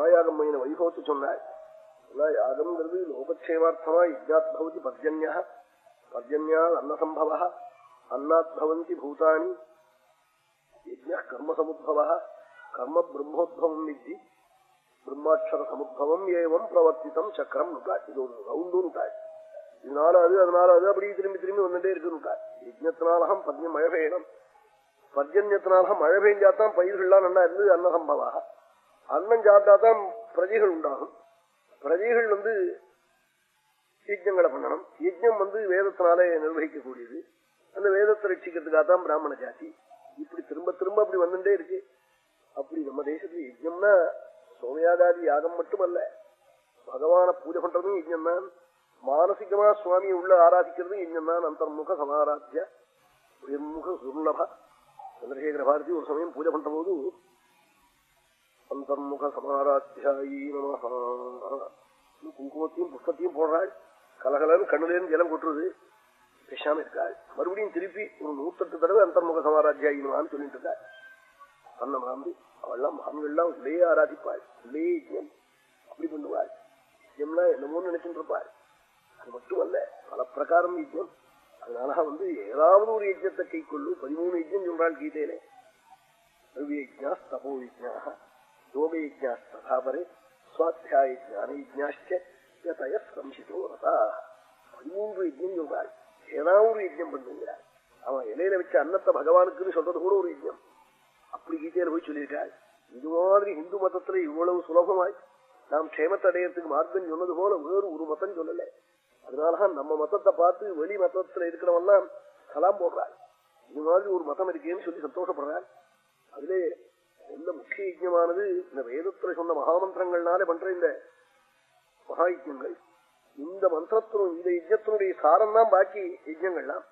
மகாயாகம்மையின வைபவத்தை சொன்னார் யாகம்ங்கிறது லோகக்ஷேமார்த்தமா யஜ்ஞாத் பவதி பர்ஜன்யா பர்ஜன்யால் அன்னசம்பவ அன்னாத் பவந்தி பூதானி யஜ்ஞ கர்மசமுদ্ভவ கர்ம பிரம்மோத்பவம் வித்தி பிரம்மாட்சர சமுத்பவம் ஏவம் பிரவர்த்தித்தம் சக்கரம் நுட்டாய் இது ஒரு ரவுண்டும் நுட்டாய் இதனால அது அதனால அது அப்படியே திரும்பி திரும்பி வந்துட்டே இருக்கு நுட்டாய் யஜ்ஞத்தினாலகம் பர்ஜன் மழை பெய்யணும் பர்ஜன்யத்தினாலகம் மழை பெய்ஞ்சாதான் பயிர்கள்லாம் நல்லா இருந்தது அன்னசம்பவாக அன்னம் சாப்பிட்டாதான் பிரஜைகள் உண்டாகும். பிரஜைகள் வந்து யஜ்யங்களை பண்ணணும். யஜ்யம் வந்து வேதத்தினாலே நிர்வகிக்கக்கூடியது. அந்த வேதத்தை ரட்சிக்கிறதுக்காக தான் பிராமண ஜாதி. இப்படி திரும்ப திரும்ப அப்படி வந்துட்டே இருக்கு. அப்படி நம்ம தேசத்துல யஜ்யம்னா சோமயாதாதி யாகம் மட்டுமல்ல. பகவான பூஜை பண்றதும் யஜ்யம் தான். மானசிகமா சுவாமியை உள்ள ஆராதிக்கிறதும் யஜ்யம் தான். அந்தர்முக சமாராத்திய உயர்முக சுர்ணபா சந்திரசேகர பாரதி ஒரு சமயம் பூஜை பண்ற போது அந்தமுக சமாராத்தியாயி நமஹா குங்குமத்தையும் புஷ்பத்தையும் போடுறாள். கலகலன்னு கண்ணுலேருந்து ஜலம் கொட்டுறது. பேசாம இருக்காள். மறுபடியும் திருப்பி ஒரு நூத்தெட்டு தடவை அந்தமுக சமாராத்தியாயினுவான்னு சொல்லிட்டு இருக்காள் தன்னை மறந்து அவள்லாம் மகன்கள்லாம் உள்ளே ஆராதிப்பாள். உள்ளே ஜெயம். அப்படி பண்ணுவாள். யஜ்யம்னா என்னமோ நினைச்சுட்டு இருப்பாள். அது மட்டுமல்ல பல பிரகாரம் யஜ்யம் அதனால வந்து ஏதாவது ஒரு யஜ்யத்தை கை கொள்ளு. பதிமூணு யஜ்யம் சொல்றாள் கீதையிலே. யஜ்யா தபோ யஜ்யா யோக சுவாத்தியாய ஜான சம்சிதோ ரதா பதிமூன்று யஜ்யம் சொல்றாள் ஏதாவது ஒரு யஜ்யம் பண்ணுங்கிறாள் அவன் இலையில வச்ச அன்னத்தை பகவானுக்குன்னு சொல்றது கூட ஒரு யஜ்யம் அப்படி கீதையில போய் சொல்லியிருக்காள் இது மாதிரி இந்து மதத்துல இவ்வளவு சுலபமாய் நாம் கஷேமத்தடையறதுக்கு மார்க்கம் சொன்னது போல வேறு ஒரு மதம் சொல்லல அதனாலதான் நம்ம மதத்தை பார்த்து வெளி மதத்துல இருக்கிறவன்லாம் கலாம் போடுறாள் இது மாதிரி ஒரு மதம் இருக்கேன்னு சொல்லி சந்தோஷப்படுறாள் அதுலேயே என்ன முக்கிய யஜ்யமானது இந்த வேதத்துல சொன்ன மகாமந்திரங்கள்னாலே பண்ற இந்த மகாயஜ்யங்கள். இந்த மந்திரத்தினும் இந்த யஜ்யத்தினுடைய சாரம் தான் பாக்கி யஜ்யங்கள்லாம்.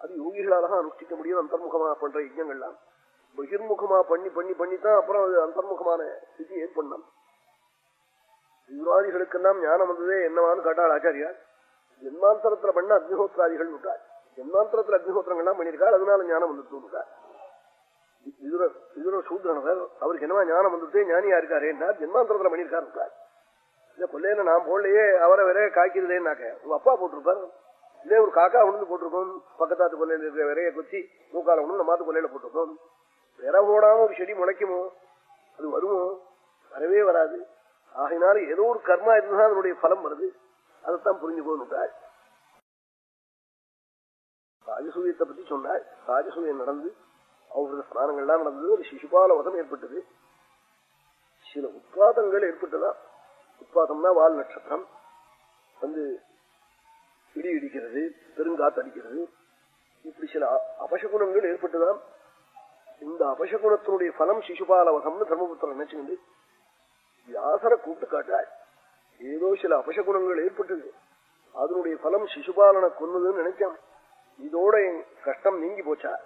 அது யோகிகளால அனுஷ்டிக்க முடியும் அந்தர்முகமா பண்ற யஜ்யங்கள்லாம். பகிர்முகமா பண்ணி பண்ணி பண்ணித்தான் அப்புறம் அது அந்தர்முகமான ஸ்திதி ஏற்படணும். யுவாதிகளுக்கெல்லாம் ஞானம் வந்ததே என்னவான்னு கேட்டாள் ஆச்சாரியார். ஜென்மாந்தரத்துல பண்ண அக்னிஹோத்திராதிகள் விட்டாள் ஜென்மாந்தரத்துல அக்னிஹோத்திரங்கள்லாம் பண்ணியிருக்காள் அதனால ஞானம் வந்துட்டு விட்டாள் இதுல இதுல சூத்திரனவர் அவருக்கு என்னவா ஞானம் வந்துட்டு ஞானியா இருக்காரு என்றார். ஜென்மாந்தரத்துல பண்ணியிருக்காரு விட்டாள் இந்த கொல்லையில நான் போடலையே அவரை வேற காய்க்கிறதேன்னாக்க. உங்க அப்பா போட்டிருப்பார். இதே ஒரு காக்கா உணர்ந்து போட்டிருக்கோம். பக்கத்தாத்து கொல்லையில இருக்கிற விரைய குத்தி மூக்கால உணர்ந்து நம்ம மாத்து கொல்லையில போட்டிருக்கோம். விர போடாம ஒரு செடி முளைக்குமோ? அது வருமோ? வரவே வராது. ஆகினால ஏதோ ஒரு கர்மா இருந்தா அதனுடைய பலம் வருது. அதைத்தான் புரிஞ்சுக்கோன்னுட்டாள் ராஜசூயத்தை பத்தி சொன்னாள் ராஜசூயம் நடந்து அவருடைய ஸ்நானங்கள்லாம் நடந்தது. ஒரு சிசுபால வதம் ஏற்பட்டது. சில உத்பாதங்கள் ஏற்பட்டதா? உத்பாதம்னா வால் நட்சத்திரம். வந்து இடி இடிக்கிறது பெருங்காத்து அடிக்கிறது. இப்படி சில அபசகுணங்கள் ஏற்பட்டுதான் இந்த அபசகுணத்தினுடைய பலம் சிசுபால வதம்னு தர்மபுத்திரம் நினைச்சுக்கிண்டு வியாசரை கூப்பிட்டு காட்டாள் ஏதோ சில அபசகுணங்கள் ஏற்பட்டது. அதனுடைய பலம் சிசுபாலனை கொன்னதுன்னு நினைச்சான் இதோட என் கஷ்டம் நீங்கி போச்சா?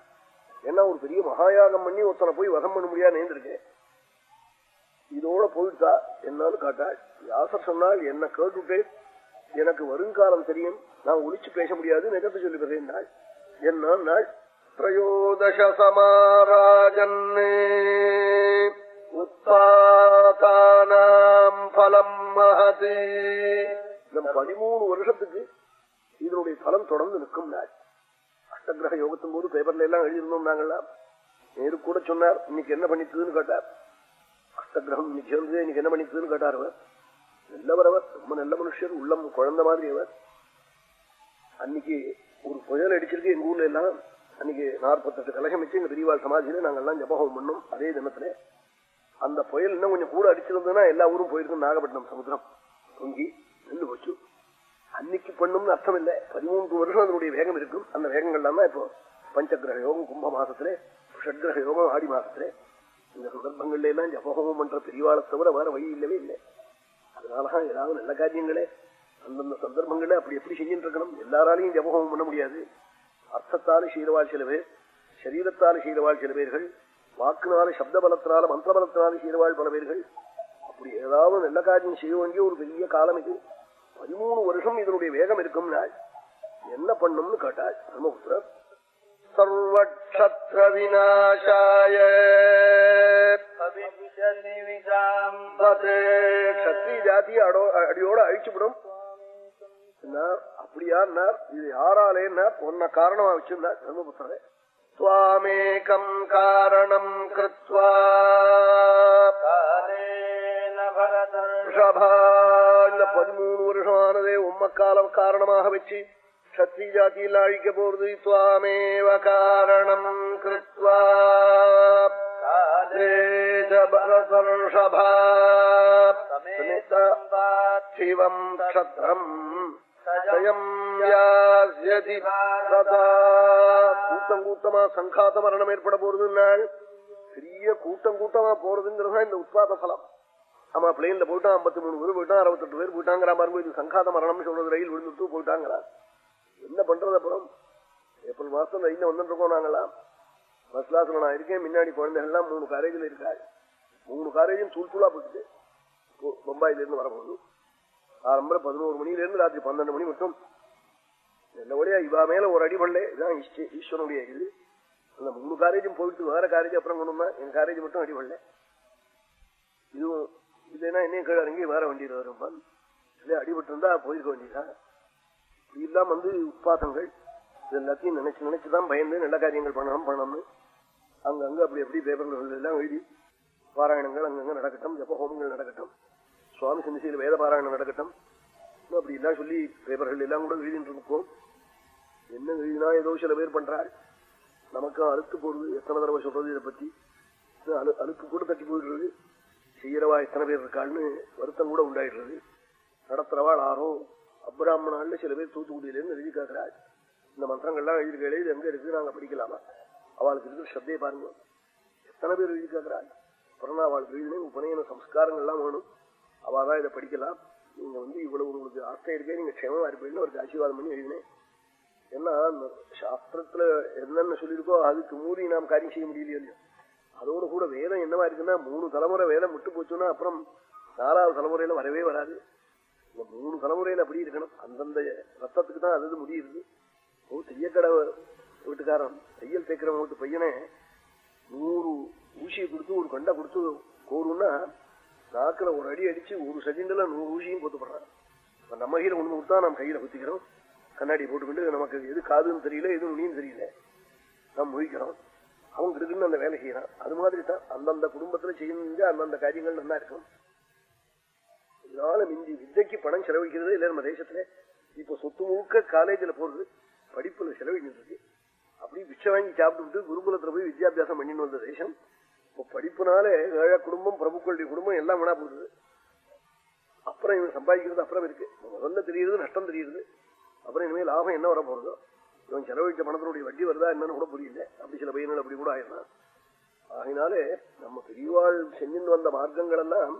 ஏன்னா ஒரு பெரிய மகாயாகம் பண்ணி ஒருத்தனை போய் வதம் பண்ண முடியாது நேர்ந்திருக்கேன் இதோட போயிட்டா என்னாலும் காட்டாள் யாசர் சொன்னால் என்ன கேட்டுட்டேன் எனக்கு வருங்காலம் தெரியும். நான் ஒழிச்சு பேச முடியாது. நெகத்து சொல்லி பெறேன் என்ன நாள் திரையோதச சமாராஜன்னே உத்தாதானாம் பலம் மகதே. நம்ம பதிமூணு வருஷத்துக்கு இதனுடைய பலம் தொடர்ந்து நிற்கும் நாள் அஷ்டகிரக யோகத்தின் போது பேப்பர்ல எல்லாம் எழுதியிருந்தோம் நாங்கள்லாம். நேரு கூட சொன்னார் இன்னைக்கு என்ன பண்ணிட்டுதுன்னு கேட்டார். அஷ்டகிரகம் இன்னைக்கு வந்து இன்னைக்கு என்ன பண்ணிட்டுதுன்னு கேட்டார் அவர். நல்லவர் அவர் ரொம்ப நல்ல மனுஷர் உள்ளம் குழந்தை மாதிரி அவர். அன்னைக்கு ஒரு புயல் அடிச்சிருக்கு எங்க ஊர்ல எல்லாம். அன்னைக்கு நாற்பத்தெட்டு கலகம் வச்சு எங்க பெரியவாள் சமாதியில நாங்கெல்லாம் ஜபகம் பண்ணோம் அதே தினத்துல. அந்த புயல் இன்னும் கொஞ்சம் கூட அடிச்சிருந்ததுன்னா எல்லா ஊரும் போயிருக்கும் நாகப்பட்டினம் சமுத்திரம். தொங்கி நின்று போச்சு. அன்னைக்கு பண்ணும்னு அர்த்தம் இல்லை பதிமூன்று வருஷம் அதனுடைய வேகம் இருக்கும். அந்த வேகங்கள்லாம் தான் இப்போ பஞ்சகிரக யோகம் கும்ப மாசத்துல ஷட்கிரக யோகம் ஆடி மாசத்துல. இந்த சந்தர்ப்பங்கள்ல எல்லாம் ஜபஹோமம் பண்ற பெரியவாளை தவிர வேற வழி இல்லவே இல்லை. அதனாலதான் ஏதாவது நல்ல காரியங்களே அந்தந்த சந்தர்ப்பங்கள்ல அப்படி எப்படி செஞ்சுட்டு இருக்கணும். எல்லாராலையும் ஜபஹோமம் பண்ண முடியாது. அர்த்தத்தால செய்தவாள் சில பேர் சரீரத்தால செய்தவாள் சில பேர்கள் வாக்குனால சப்த பலத்தினால மந்திர பலத்தினால செய்தவாள் பல பேர்கள். அப்படி ஏதாவது நல்ல காரியம் செய்ய வேண்டிய ஒரு பெரிய காலம் இது. பதிமூணு வருஷம் இதனுடைய வேகம் இருக்கும் நாள் என்ன பண்ணும்னு கேட்டாள் பிரம்மபுத்திரர். சர்வக்ஷத்ர விநாசாய. கத்திரி ஜாதியை அடியோட அழிச்சுவிடும். அப்படியார் இது யாராலேன்னார் ஒன்ன காரணமா வச்சிருந்தார் தர்மபுத்திரே துவாமேகம் காரணம் கிருத்வா. இந்த பதிமூணு வருஷமானதே உம்மக்காலம் காரணமாக வச்சு சத்ரி ஜாத்தியில் அழிக்க போறது துவாமேவ காரணம் கிருத்வா சிவம் க்ஷத்ரம் கூட்டம் கூட்டமா சங்காத மரணம் ஏற்பட போறதுனாள் பெரிய கூட்டம் கூட்டமா போறதுங்கிறதா இந்த உத்பாத பலம் ஆமா பிளேன்ல போயிட்டான் ஐம்பத்தி மூணு பேர் போயிட்டான் அறுபத்தெட்டு பேர் போயிட்டாங்கிற மாதிரி இது சங்காத மரணம் சொல்றது ரயில் விழுந்துட்டு போயிட்டாங்கிறார் என்ன பண்றது அப்புறம்? ஏப்ரல் மாசம் ரயில்ல வந்துட்டு இருக்கோம் நாங்களாம் பஸ் கிளாஸ்ல நான் இருக்கேன் முன்னாடி குழந்தைகள்லாம் மூணு காலேஜில் இருக்காரு மூணு காலேஜும் தூள் தூளா போட்டுட்டு பம்பாயிலிருந்து வரும்போது பதினோரு மணிலேருந்து ராத்திரி பன்னெண்டு மணி மட்டும். நல்லபடியா இவா மேல ஒரு அடி பண்ணல இதுதான் ஈஸ்வரனுடைய இது. அந்த மூணு காலேஜும் போயிட்டு வேற காலேஜ் அப்புறம் கொண்டு வந்தா என் காலேஜ் மட்டும் அடி பண்ணல இதுவும் இல்லைன்னா என்னையும் கீழே இறங்கி வேற வண்டியில் வரும்பான் இல்லையா அடிபட்டு இருந்தா போயிருக்க வேண்டியதான் இதெல்லாம் வந்து உட்பாதங்கள் இது எல்லாத்தையும் நினைச்சு நினைச்சுதான் பயந்து நல்ல காரியங்கள் பண்ணணும் பண்ணணும்னு. அங்கங்க அப்படி எப்படி பேப்பர்கள் எல்லாம் எழுதி பாராயணங்கள் அங்கங்க நடக்கட்டும் ஜப்ப ஹோமங்கள் நடக்கட்டும் சுவாமி சந்திசையில் வேத பாராயணம் நடக்கட்டும். அப்படி எல்லாம் சொல்லி பேப்பர்கள் எல்லாம் கூட எழுதிட்டு இருக்கோம். என்ன எழுதினா ஏதோ சில பேர் பண்றாள் நமக்கு அழுத்து போடுறது எத்தனை தடவை சொல்றது இதை பத்தி. அழு அழுத்து கூட தட்டி போயிடுறது. செய்யறவா எத்தனை பேர் இருக்காள்னு வருத்தம் கூட உண்டாயிடுறது. நடத்துறவாள் ஆறும். அப்ராமணாள்னு சில பேர் தூத்துக்குடியிலேருந்து எழுதி காக்குறாள் இந்த மந்திரங்கள்லாம் எழுதிருக்கே இது எங்க இருக்கு? நாங்க படிக்கலாமா? அவளுக்கு இருக்கிற சத்தையை பாருங்க. எத்தனை பேர் எழுதி காக்குறாள் அப்புறம் அவளுக்கு எழுதின உபநயன சம்ஸ்காரங்கள்லாம் வேணும். அவதான் இதை படிக்கலாம். நீங்க வந்து இவ்வளவு உங்களுக்கு ஆசை இருக்கே நீங்க க்ஷேமமா இருப்பீங்கன்னு ஒரு ஆசீர்வாதம் பண்ணி எழுதினேன். ஏன்னா சாஸ்திரத்துல என்னென்ன சொல்லியிருக்கோ அதுக்கு மூறி நாம் காரியம் செய்ய முடியலையோ அதோடு கூட வேதம் என்னவா இருக்குன்னா மூணு தலைமுறை வேதம் விட்டு போச்சுன்னா அப்புறம் நாலாவது தலைமுறையில வரவே வராது. இந்த மூணு தலைமுறையில அப்படி இருக்கணும். அந்தந்த ரத்தத்துக்கு தான் அது முடியுது. ஒரு தையக்கடை வீட்டுக்காரன் தையல் தேய்க்கிறவன் வீட்டு பையனே நூறு ஊசியை கொடுத்து ஒரு கண்டை கொடுத்து கோருன்னா நாக்கில் ஒரு அடி அடிச்சு ஒரு செகண்ட்ல நூறு ஊசியும் கொத்துப்படுறான் நம்ம கையில் ஒன்று கொடுத்தா நம்ம கையில் குத்திக்கிறோம். கண்ணாடி போட்டுக்கிட்டு நமக்கு எது காதுன்னு தெரியல எது நுனியும் தெரியல. நாம் முழிக்கிறோம். அவங்க இருக்குன்னு அந்த வேலை செய்யறான். அது மாதிரி தான் அந்தந்த குடும்பத்துல செய்யுங்க அந்தந்த காரியங்கள் நல்லா இருக்கும். இதனால மிஞ்சி வித்தைக்கு பணம் செலவழிக்கிறது இல்ல நம்ம தேசத்துல. இப்ப சொத்து முழுக்க காலேஜில் போறது படிப்புல செலவழிக்கிறது அப்படி பிச்சை வாங்கி சாப்பிட்டு குருகுலத்துல போய் வித்யாபியாசம் பண்ணின்னு வந்த தேசம். இப்போ படிப்புனால ஏழை குடும்பம் பிரபுக்களுடைய குடும்பம் எல்லாம் வேணா போடுது அப்புறம் இவன் சம்பாதிக்கிறது அப்புறம் இருக்கு. முதல்ல தெரியுது நஷ்டம் தெரியுது அப்புறம் இனிமேல் லாபம் என்ன வர போறதோ இவன் செலவழிச்ச பணத்தினுடைய வட்டி வருதா என்னன்னு கூட புரியல. அப்படி சில பையன்கள் அப்படி கூட ஆயிடலாம் ஆகினாலே நம்ம பெரியவாள் செஞ்சுன்னு வந்த மார்க்கங்கள் எல்லாம்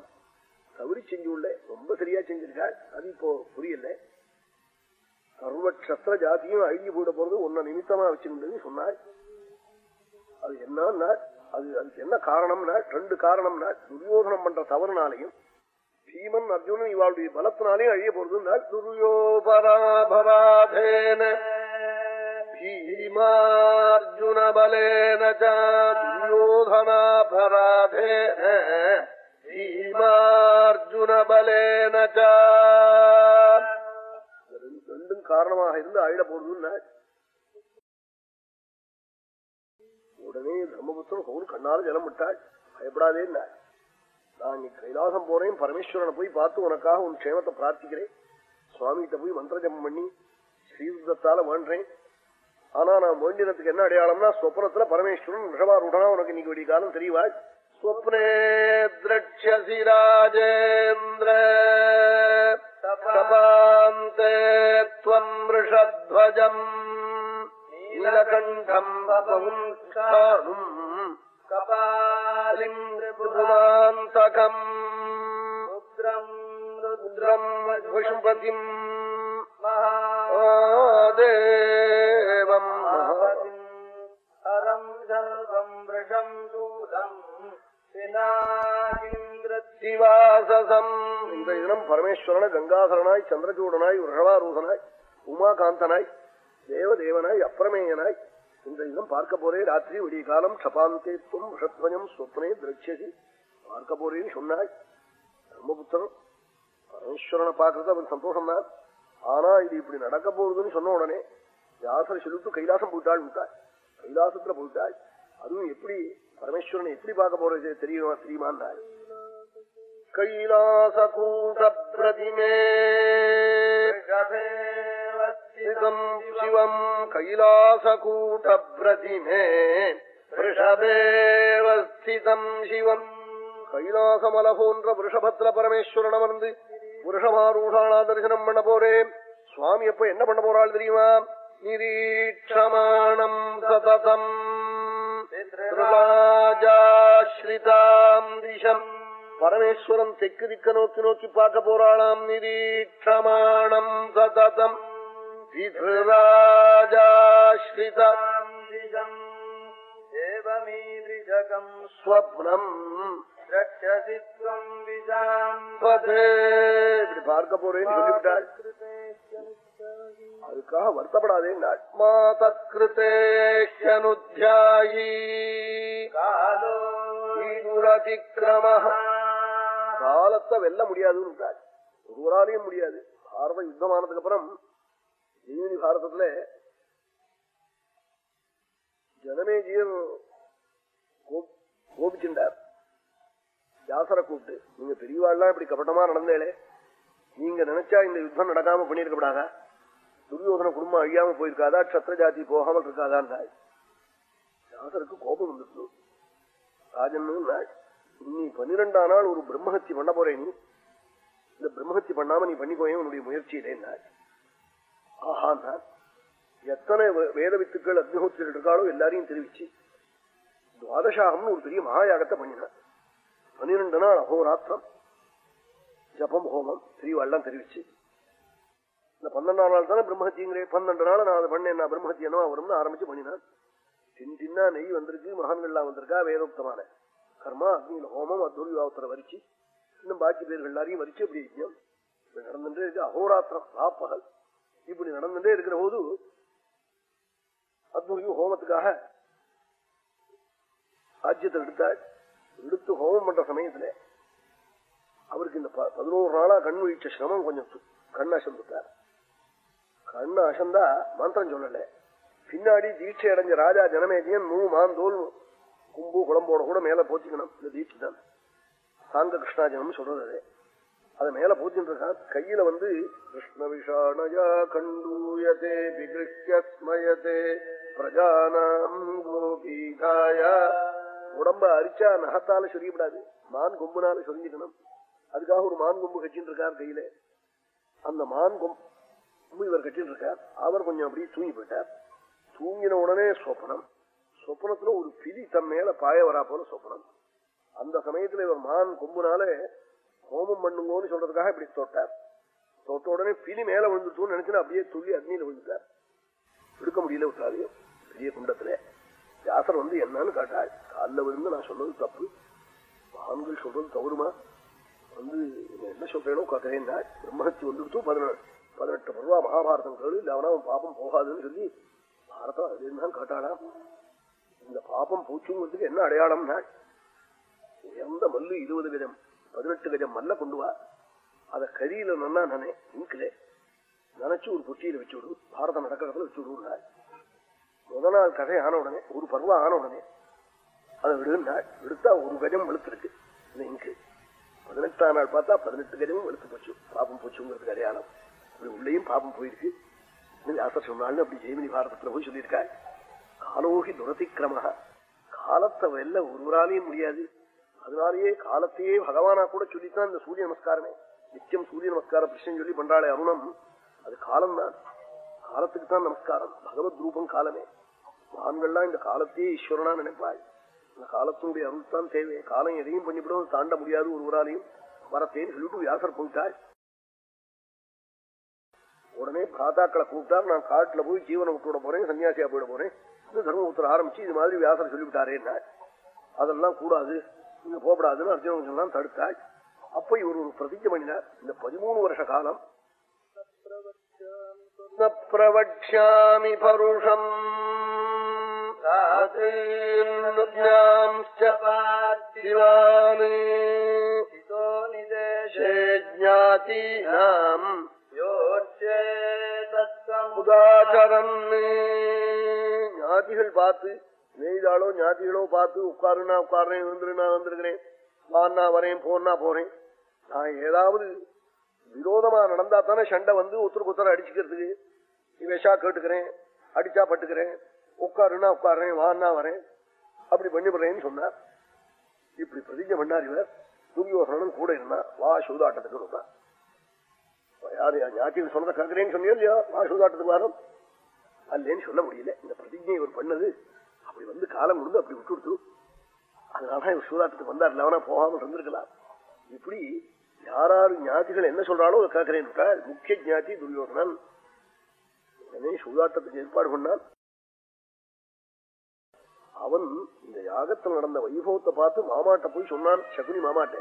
தவறி செஞ்சு உள்ள ரொம்ப சரியா செஞ்சிருக்காள் அது இப்போ புரியல. சர்வக்ஷத்திர ஜாத்தியும் ஜாதியும் அழுகி போயிட போறது ஒன்ன நிமித்தமா வச்சிருந்ததுன்னு சொன்னாள் அது என்னன்னா அது அதுக்கு என்ன காரணம்னா ரெண்டு காரணம்னா துரியோதனம் பண்ற தவறுனாலையும் பீமன் அர்ஜுனன் இவாளுடைய பலத்தினாலையும் அழிய போறது துரியோபராபராதேன. भीमार्जुन बलेन च दुर्योधनापराधेन भीमार्जुन बलेन च ரெண்டும் காரணமாக இருந்து ஆயிட போடுதுன்னு உடனே பிரம்மபுத்திரம் கவுன் கண்ணால ஜலம் விட்டாள் பயப்படாதேன்னா நான் நீ கைலாசம் போறேன் பரமேஸ்வரனை போய் பார்த்து உனக்காக உன் க்ஷேமத்தை பிரார்த்திக்கிறேன் சுவாமிகிட்ட போய் மந்திரஜம் பண்ணி ஸ்ரீவிதத்தால வேண்டேன் ஆனா நான் வேண்டினத்துக்கு என்ன அடையாளம்னா சொப்னத்துல பரமேஸ்வரன் ரிஷபாரூடனா உனக்கு இன்னைக்கு வெடி காலம் தெரியவாள் ஸ்வப்னே திரட்சசி ராஜேந்திர சபாந்தே துவம் ரிஷத்வஜம் நீலகண்டம் காணும் கபாலிம் ருதுராந்தகம் ருத்ரம் ருத்ரம் விஷுபதிம் மகாதேவம் ஹரம் சர்வம் விஷம் தூதம் சிவாசசம் இந்த தினம் பரமேஸ்வரன கங்காசரனாய் சந்திரசூடனாய் ரிஷவாரூதனாய் உமாகாந்தனாய் தேவதேவனாய் அப்பிரமேயனாய் இந்த தினம் பார்க்க போறே ராத்திரி விடிய காலம் க்ஷபாந்தேத்துவம் விஷத்வஜம் ஸ்வப்னே திரட்சசி பார்க்க போறேன்னு சொன்னாள் தர்மபுத்திரன் பரமேஸ்வரனை பார்க்கறது அவன் சந்தோஷம் தான் ஆனா இது இப்படி நடக்க போகுதுன்னு சொன்ன உடனே வியாசரை செலுத்து கைலாசம் போயிட்டாள் விட்டாள். கைலாசத்துல போயிட்டாள். அதுவும் எப்படி பரமேஸ்வரனை எப்படி பார்க்க போறது தெரியுமா தெரியுமான் கைலாச கூட பிரதிமே சிவம் கைலாசகூட பிரதிமே ரிஷபேவஸ்திதம் சிவம். கைலாசமல போன்ற விருஷபத்ர பரமேஸ்வரன் அமர்ந்து புருஷமாரூடானா தரிசனம் பண்ண போறேன் சுவாமி எப்ப என்ன பண்ண போறாள் தெரியுமா? நிரீட்சமாணம் சததம். திசம் பரமேஸ்வரன் தெற்கு திக்க நோக்கி நோக்கி பார்க்க போறாளாம். நிரீட்சமாணம் சததம். ஏவமீதிஜகம் ஸ்வப்னம். இப்படி பார்க்க போறேன்னு சொல்லிவிட்டாள் அதுக்காக வருத்தப்படாதே காலோ ஈதுரதிக்கிரம காலத்தை வெல்ல முடியாதுன்னு. ஒருவராலையும் முடியாது. பாரத யுத்தமானதுக்கு அப்புறம் ஜெயினி பாரதத்துல ஜனமேஜியர் கோபிச்சுண்டார் வியாசரை கூப்பிட்டு நீங்க பெரியவாள்லாம் இப்படி கபட்டமா நடந்தேளே நீங்க நினைச்சா இந்த யுத்தம் நடக்காம பண்ணிருக்கப்படாதா துரியோதன குடும்பம் அழியாம போயிருக்காதா? சத்திர ஜாதி போகாமல் இருக்காதான் வியாசருக்கு கோபம் வந்துட்டு ராஜன் நீ பன்னிரெண்டாம் நாள் ஒரு பிரம்மஹத்தி பண்ண போறேன் நீ. இந்த பிரம்மஹத்தி பண்ணாம நீ பண்ணிக்கோயே உன்னுடைய முயற்சியிலே ஆஹா நான் எத்தனை வேத வித்துக்கள் அக்னிஹோத்திரிகள் இருக்காளோ எல்லாரையும் தெரிவிச்சு துவாதசாகம்னு ஒரு பெரிய மகாயாகத்தை பண்ணினான். பன்னிரெண்டு நாள் அகோராத்திரம். ஜபம் ஹோமம் பெரியவாள்லாம் தெரிவிச்சு. இந்த பன்னெண்டாம் நாள் தானே பிரம்மஹத்தியங்களே பன்னெண்டு நாள் நான் அதை பண்ணேன் நான் பிரம்மஹத்தி என்னவா வரும்னு ஆரம்பிச்சு பண்ணினான். சின் சின்ன நெய் வந்திருக்கு மகான்கள்லாம் வந்திருக்கா வேதோக்தமான. கர்மா அக்னியில் ஹோமம் அத்துரியாவத்தரை வரிச்சு. இன்னும் பாக்கி பேர்கள் எல்லாரையும் வரிச்சு அப்படி யஜ்யம். இப்படி நடந்துட்டே இருக்கு அகோராத்திரம் ராப்பகல். இப்படி நடந்துட்டே இருக்கிற போது அத்முகியும் ஹோமத்துக்காக ராஜ்யத்தை எடுத்தாள். எடுத்து ஹோமம் பண்ற சமயத்துல அவருக்கு இந்த ப- பதினோரு நாளா கண் வீழ்ச்ச சிரமம் கொஞ்சம் கண் அசந்துட்டார். கண் அசந்தா மந்திரம் சொல்லல. பின்னாடி தீட்சை அடைஞ்ச ராஜா ஜனமேஜியன் நூ மாந்தோல் கும்பு குழம்போட கூட மேல போத்திக்கணும். இந்த தீட்சை தான். சாங்க கிருஷ்ணாஜனம் சொல்றது அது. அதை மேல போத்தின்னு இருக்கான் கையில வந்து கிருஷ்ண விஷாணயா கண்டூயதே விகிருஷ்யஸ்மயதே பிரஜானாம் கோபீகாய உடம்ப அரிச்சா நகத்தால சொரியப்படாது மான் கொம்புனால சொரிஞ்சுக்கணும் அதுக்காக ஒரு மான் கொம்பு கட்சின்னு இருக்கார் கையில. அந்த மான் கொம்பு இவர் கட்சின்னு இருக்கார். அவர் கொஞ்சம் அப்படியே தூங்கி போயிட்டார். தூங்கின உடனே சொப்பனம். சொப்பனத்துல ஒரு பிலி தம் மேல பாய வரா போல சொப்பனம். அந்த சமயத்துல இவர் மான் கொம்புனால ஹோமம் பண்ணுங்கன்னு சொல்றதுக்காக இப்படி தொட்டார். தொட்ட உடனே பிலி மேல விழுந்துட்டோம்னு நினைச்சுன்னு அப்படியே துள்ளி அக்னியில விழுந்துட்டார். எடுக்க முடியல விட்டாரு. பெரிய குண்டத்துல. வியாசர் வந்து என்னன்னு கேட்டாள் காலில் விழுந்து நான் சொன்னது தப்பு. மகான்கள் சொல்றது தவறுமா? வந்து என்ன சொல்றேனோ கதைன்னா பிரம்மஹத்தி வந்துடுத்து பதினெட்டு பதினெட்டு பருவா மகாபாரதம் கேளு இல்ல அவன் பாப்பம் போகாதுன்னு சொல்லி பாரதம் அது என்னன்னு கேட்டாளா இந்த பாப்பம் பூச்சுங்கிறதுக்கு என்ன அடையாளம்னா உயர்ந்த மல்லு இருபது கஜம் பதினெட்டு கஜம் மல்ல கொண்டு வா. அதை கரியில நன்னா நானே இங்கிலே. நினைச்சு ஒரு பொட்டியில வச்சு விடு. பாரதம் நடக்கிறதுல வச்சு விடுவாள் முத நாள் கதை ஆன உடனே ஒரு பருவம் ஆன உடனே அதை விடுனாள் விடுத்தா ஒரு கஜம் வெளுத்திருக்கு இந்த இங்கு. பதினெட்டாம் நாள் பார்த்தா பதினெட்டு கஜமும் வெளுத்து போச்சு. பாப்பம் போச்சுங்கிறது அடையாளம் அப்படி உள்ளேயும் பாப்பம் போயிருக்கு. வியாசர் சொன்னாலும் அப்படி ஜெய்மினி பாரதத்துல போய் சொல்லியிருக்காள் காலோகி துரதிக்கிரம காலத்தை வெல்ல ஒருவராலையும் முடியாது. அதனாலேயே காலத்தையே பகவானா கூட சொல்லித்தான் இந்த சூரிய நமஸ்காரமே. நித்தியம் சூரிய நமஸ்கார பிரச்சனை சொல்லி பண்றாளே அருணம். அது காலம்தான். காலத்துக்கு தான் நமஸ்காரம். பகவத் ரூபம் காலமே. ஆண்கள்லாம் இந்த காலத்தையே ஈஸ்வரனா நினைப்பாள். இந்த காலத்தினுடைய அருள் தான் தேவை. காலம் எதையும் பண்ணிவிடும் தாண்ட முடியாது ஒருவராலையும். வரத்தேன்னு சொல்லிட்டு வியாசர் போயிட்டாள் உடனே பிராதாக்களை கூப்பிட்டார் நான் காட்டுல போய் ஜீவனை விட்டுவிட போறேன் சன்னியாசியா போயிட போறேன். இந்த தர்மபுத்திர ஆரம்பிச்சு இது மாதிரி வியாசர் சொல்லிவிட்டாரே அதெல்லாம் கூடாது நீங்க போகப்படாதுன்னு அர்ஜுனன் தடுத்தாள். அப்ப இவர் ஒரு பிரதிஜை பண்ணினார். இந்த பதிமூணு வருஷ காலம் ந பிரவக்ஷாமி பருஷம் தாதீர்ணாம்ச்ச பார்த்திவான் हितो निदेशे ஜாதீனாம் योच्ये तत्त्वम् உதாச்சரன் ஞாதிகள் பார்த்து நெய்தாளோ ஞாதிகளோ பார்த்து உட்காருனா உட்காருறேன் வந்துருனா வந்திருக்கிறேன் வான்னா வரேன் போனா போறேன் நான் ஏதாவது விரோதமா நடந்தா தானே சண்டை வந்து ஒருத்தருக்கு ஒருத்தர் அடிச்சுக்கிறதுக்கு விஷா கேட்டுக்கிறேன் அடிச்சா பட்டுக்கிறேன் உட்காருன்னா உட்காருறேன் வான்னா வரேன். அப்படி பண்ணிவிடுறேன்னு சொன்னார். இப்படி பிரதிஜை பண்ணார் இவர். துரியோசனும் கூட இருந்தா வா சூதாட்டத்துக்கு இருந்தான் யாரு ஞாத்தியில் சொன்னதை கேட்கிறேன்னு சொன்னியோ இல்லையோ? வா சூதாட்டத்துக்கு வரும். அல்லேன்னு சொல்ல முடியல. இந்த பிரதிஜை இவர் பண்ணது. அப்படி வந்து காலம் கொடுத்து அப்படி விட்டு கொடுத்து அதனால இவர் சூதாட்டத்துக்கு வந்தார். இல்லவனா போகாமல் இருந்திருக்கலாம். இப்படி யாராரு ஞாதிகள் என்ன சொல்றாலோ அதை காக்கிறேன் முக்கிய ஜாதி துரியோகனன் உடனே சூதாட்டத்துக்கு ஏற்பாடு பண்ணான். அவன் இந்த யாகத்தில் நடந்த வைபவத்தை பார்த்து மாமாட்ட போய் சொன்னான் சகுனி மாமாட்ட.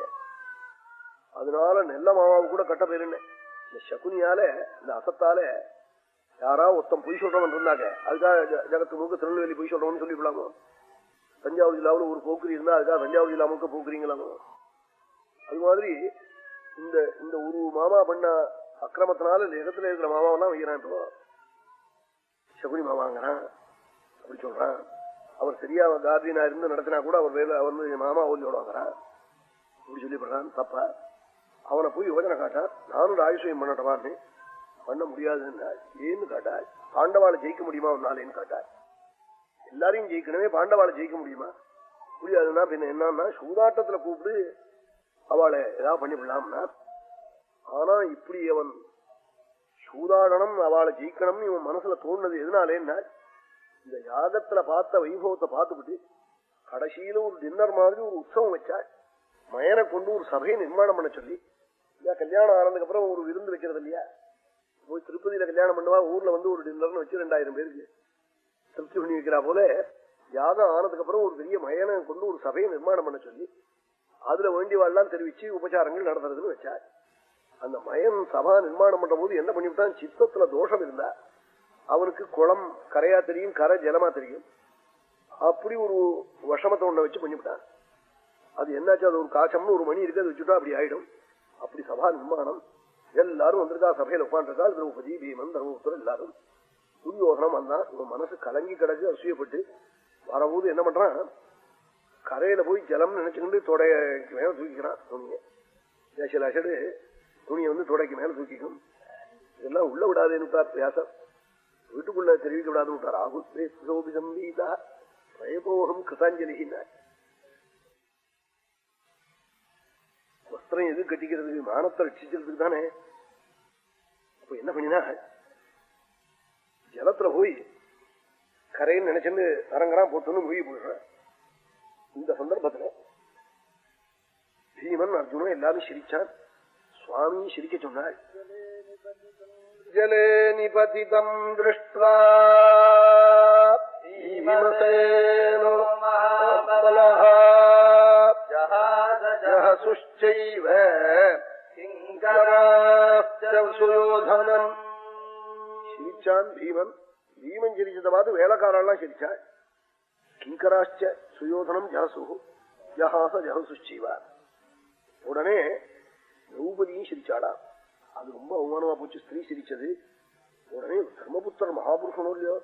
அதனால நெல்ல மாமாவு கூட கட்ட போயிருந்தேன் இந்த சகுனியால இந்த அசத்தால யாரா ஒருத்தன் பொய் சொல்றவன் இருந்தாங்க. அதுக்காக ஜகத்து மூக்க திருநெல்வேலி பொய் சொல்றவன் சொல்லிவிடலாமோ தஞ்சாவூர் ஜில்லாவில் ஒரு போக்குரி இருந்தா அதுக்காக தஞ்சாவூர் ஜில்லா முழுக்க போக்குறீங்களாமோ அது மாதிரி இந்த இந்த ஒரு மாமா பண்ண அக்கிரமத்தினால இந்த இடத்துல இருக்கிற மாமாவெல்லாம் வைக்கிறான் சகுனி மாமாங்கிறான். அப்படி சொல்றான். அவர் சரியா கார்டியனா இருந்து நடத்தினா கூட அவர் வேலை அவர் வந்து மாமா ஓல்லியோட வாங்குறான் அப்படி சொல்லிப்படுறான் தப்பா. அவனை போய் யோஜனை காட்டான். நானும் ஆயுஷயம் பண்ணட்டவான்னு பண்ண முடியாதுன்னா ஏன்னு காட்டாள் பாண்டவாளை ஜெயிக்க முடியுமா உன்னாலேன்னு காட்டாள் எல்லாரையும் ஜெயிக்கணுமே பாண்டவாளை ஜெயிக்க முடியுமா? முடியாதுன்னா பின்ன என்னன்னா சூதாட்டத்துல கூப்பிட்டு அவளை ஏதாவது பண்ணிவிடலாம்னா ஆனா இப்படி அவன் சூதாடனம் அவளை ஜெயிக்கணும்னு இவன் மனசுல தோணுனது எதனாலேன்னா இந்த யாகத்துல பார்த்த வைபவத்தை பார்த்துவிட்டு கடைசியில ஒரு டின்னர் மாதிரி ஒரு உற்சவம் வச்சா மயனை கொண்டு ஒரு சபையை நிர்மாணம் பண்ண சொல்லி இல்ல கல்யாணம் ஆனதுக்கு அப்புறம் ஒரு விருந்து வைக்கிறது இல்லையா? போய் திருப்பதியில கல்யாணம் பண்ணுவா ஊர்ல வந்து ஒரு டின்னர்னு வச்சு ரெண்டாயிரம் பேருக்கு திருப்தி பண்ணி வைக்கிறா போல யாகம் ஆனதுக்கு அப்புறம் ஒரு பெரிய மயனை கொண்டு ஒரு சபையை நிர்மாணம் பண்ண சொல்லி அதுல வேண்டியவாள்லாம் தெரிவிச்சு உபச்சாரங்கள் நடத்துறதுன்னு வச்சா அந்த மயன் சபா நிர்மாணம் பண்ற போது என்ன பண்ணிவிட்டான்? சித்தத்துல தோஷம் இருந்தா அவனுக்கு குளம் கரையா தெரியும் கரை ஜலமா தெரியும். அப்படி ஒரு விஷமத்தை ஒண்ண வச்சு பண்ணிவிட்டான். அது என்னாச்சு? அது ஒரு காசம்னு ஒரு மணி இருக்கு அது வச்சுட்டா அப்படி ஆயிடும். அப்படி சபா நிர்மாணம். எல்லாரும் வந்திருக்கா சபையில உட்காந்துருக்கா திரௌபதி பீமன் தர்மபுத்தர் எல்லாரும். துரியோகனம் வந்தான். இவன் மனசு கலங்கி கிடக்கு அசூயப்பட்டு. வரபோது என்ன பண்றான்? கரையில போய் ஜலம் நினைச்சுக்கிட்டு தொடைக்கு மேல தூக்கிக்கிறான் துணியை. சில லட்சடு துணியை வந்து தொடைக்கு மேல தூக்கிக்கும். இதெல்லாம் உள்ள விடாதேன்னு வியாசம் வீட்டுக்குள்ள தெரிவிக்க விடாதுன்னு விட்டார். ஆகுத்தோபிதம் வீதா பிரயபோகம் வஸ்திரம் எது கட்டிக்கிறதுக்கு மானத்தை ரட்சிக்கிறதுக்கு தானே. அப்ப என்ன பண்ணினா ஜலத்துல போய் கரைன்னு நினைச்சுன்னு அரங்கரான் போட்டுன்னு மூழ்கி போயிடுறேன் இந்த சந்தர்ப்பத்துல பீமன் அர்ஜுனன் எல்லாரும் சிரிச்சான் சுவாமி சிரிக்க சொன்னாள் ஜலே நிபதிதம் சுயோதனன் சிரிச்சான் பீமன். பீமன் சிரிச்சதை பார்த்து வேலைக்காரெல்லாம் சிரிச்சாள் கிங்கராச்ச சுயோதனம் ஜஹசு ஜஹாச ஜஹசுஷ்சைவா உடனே திரௌபதியும் சிரிச்சாடா அது ரொம்ப அவமானமா போச்சு ஸ்திரீ சிரிச்சது உடனே தர்மபுத்திரர் மகாபுருஷனோ இல்லையோ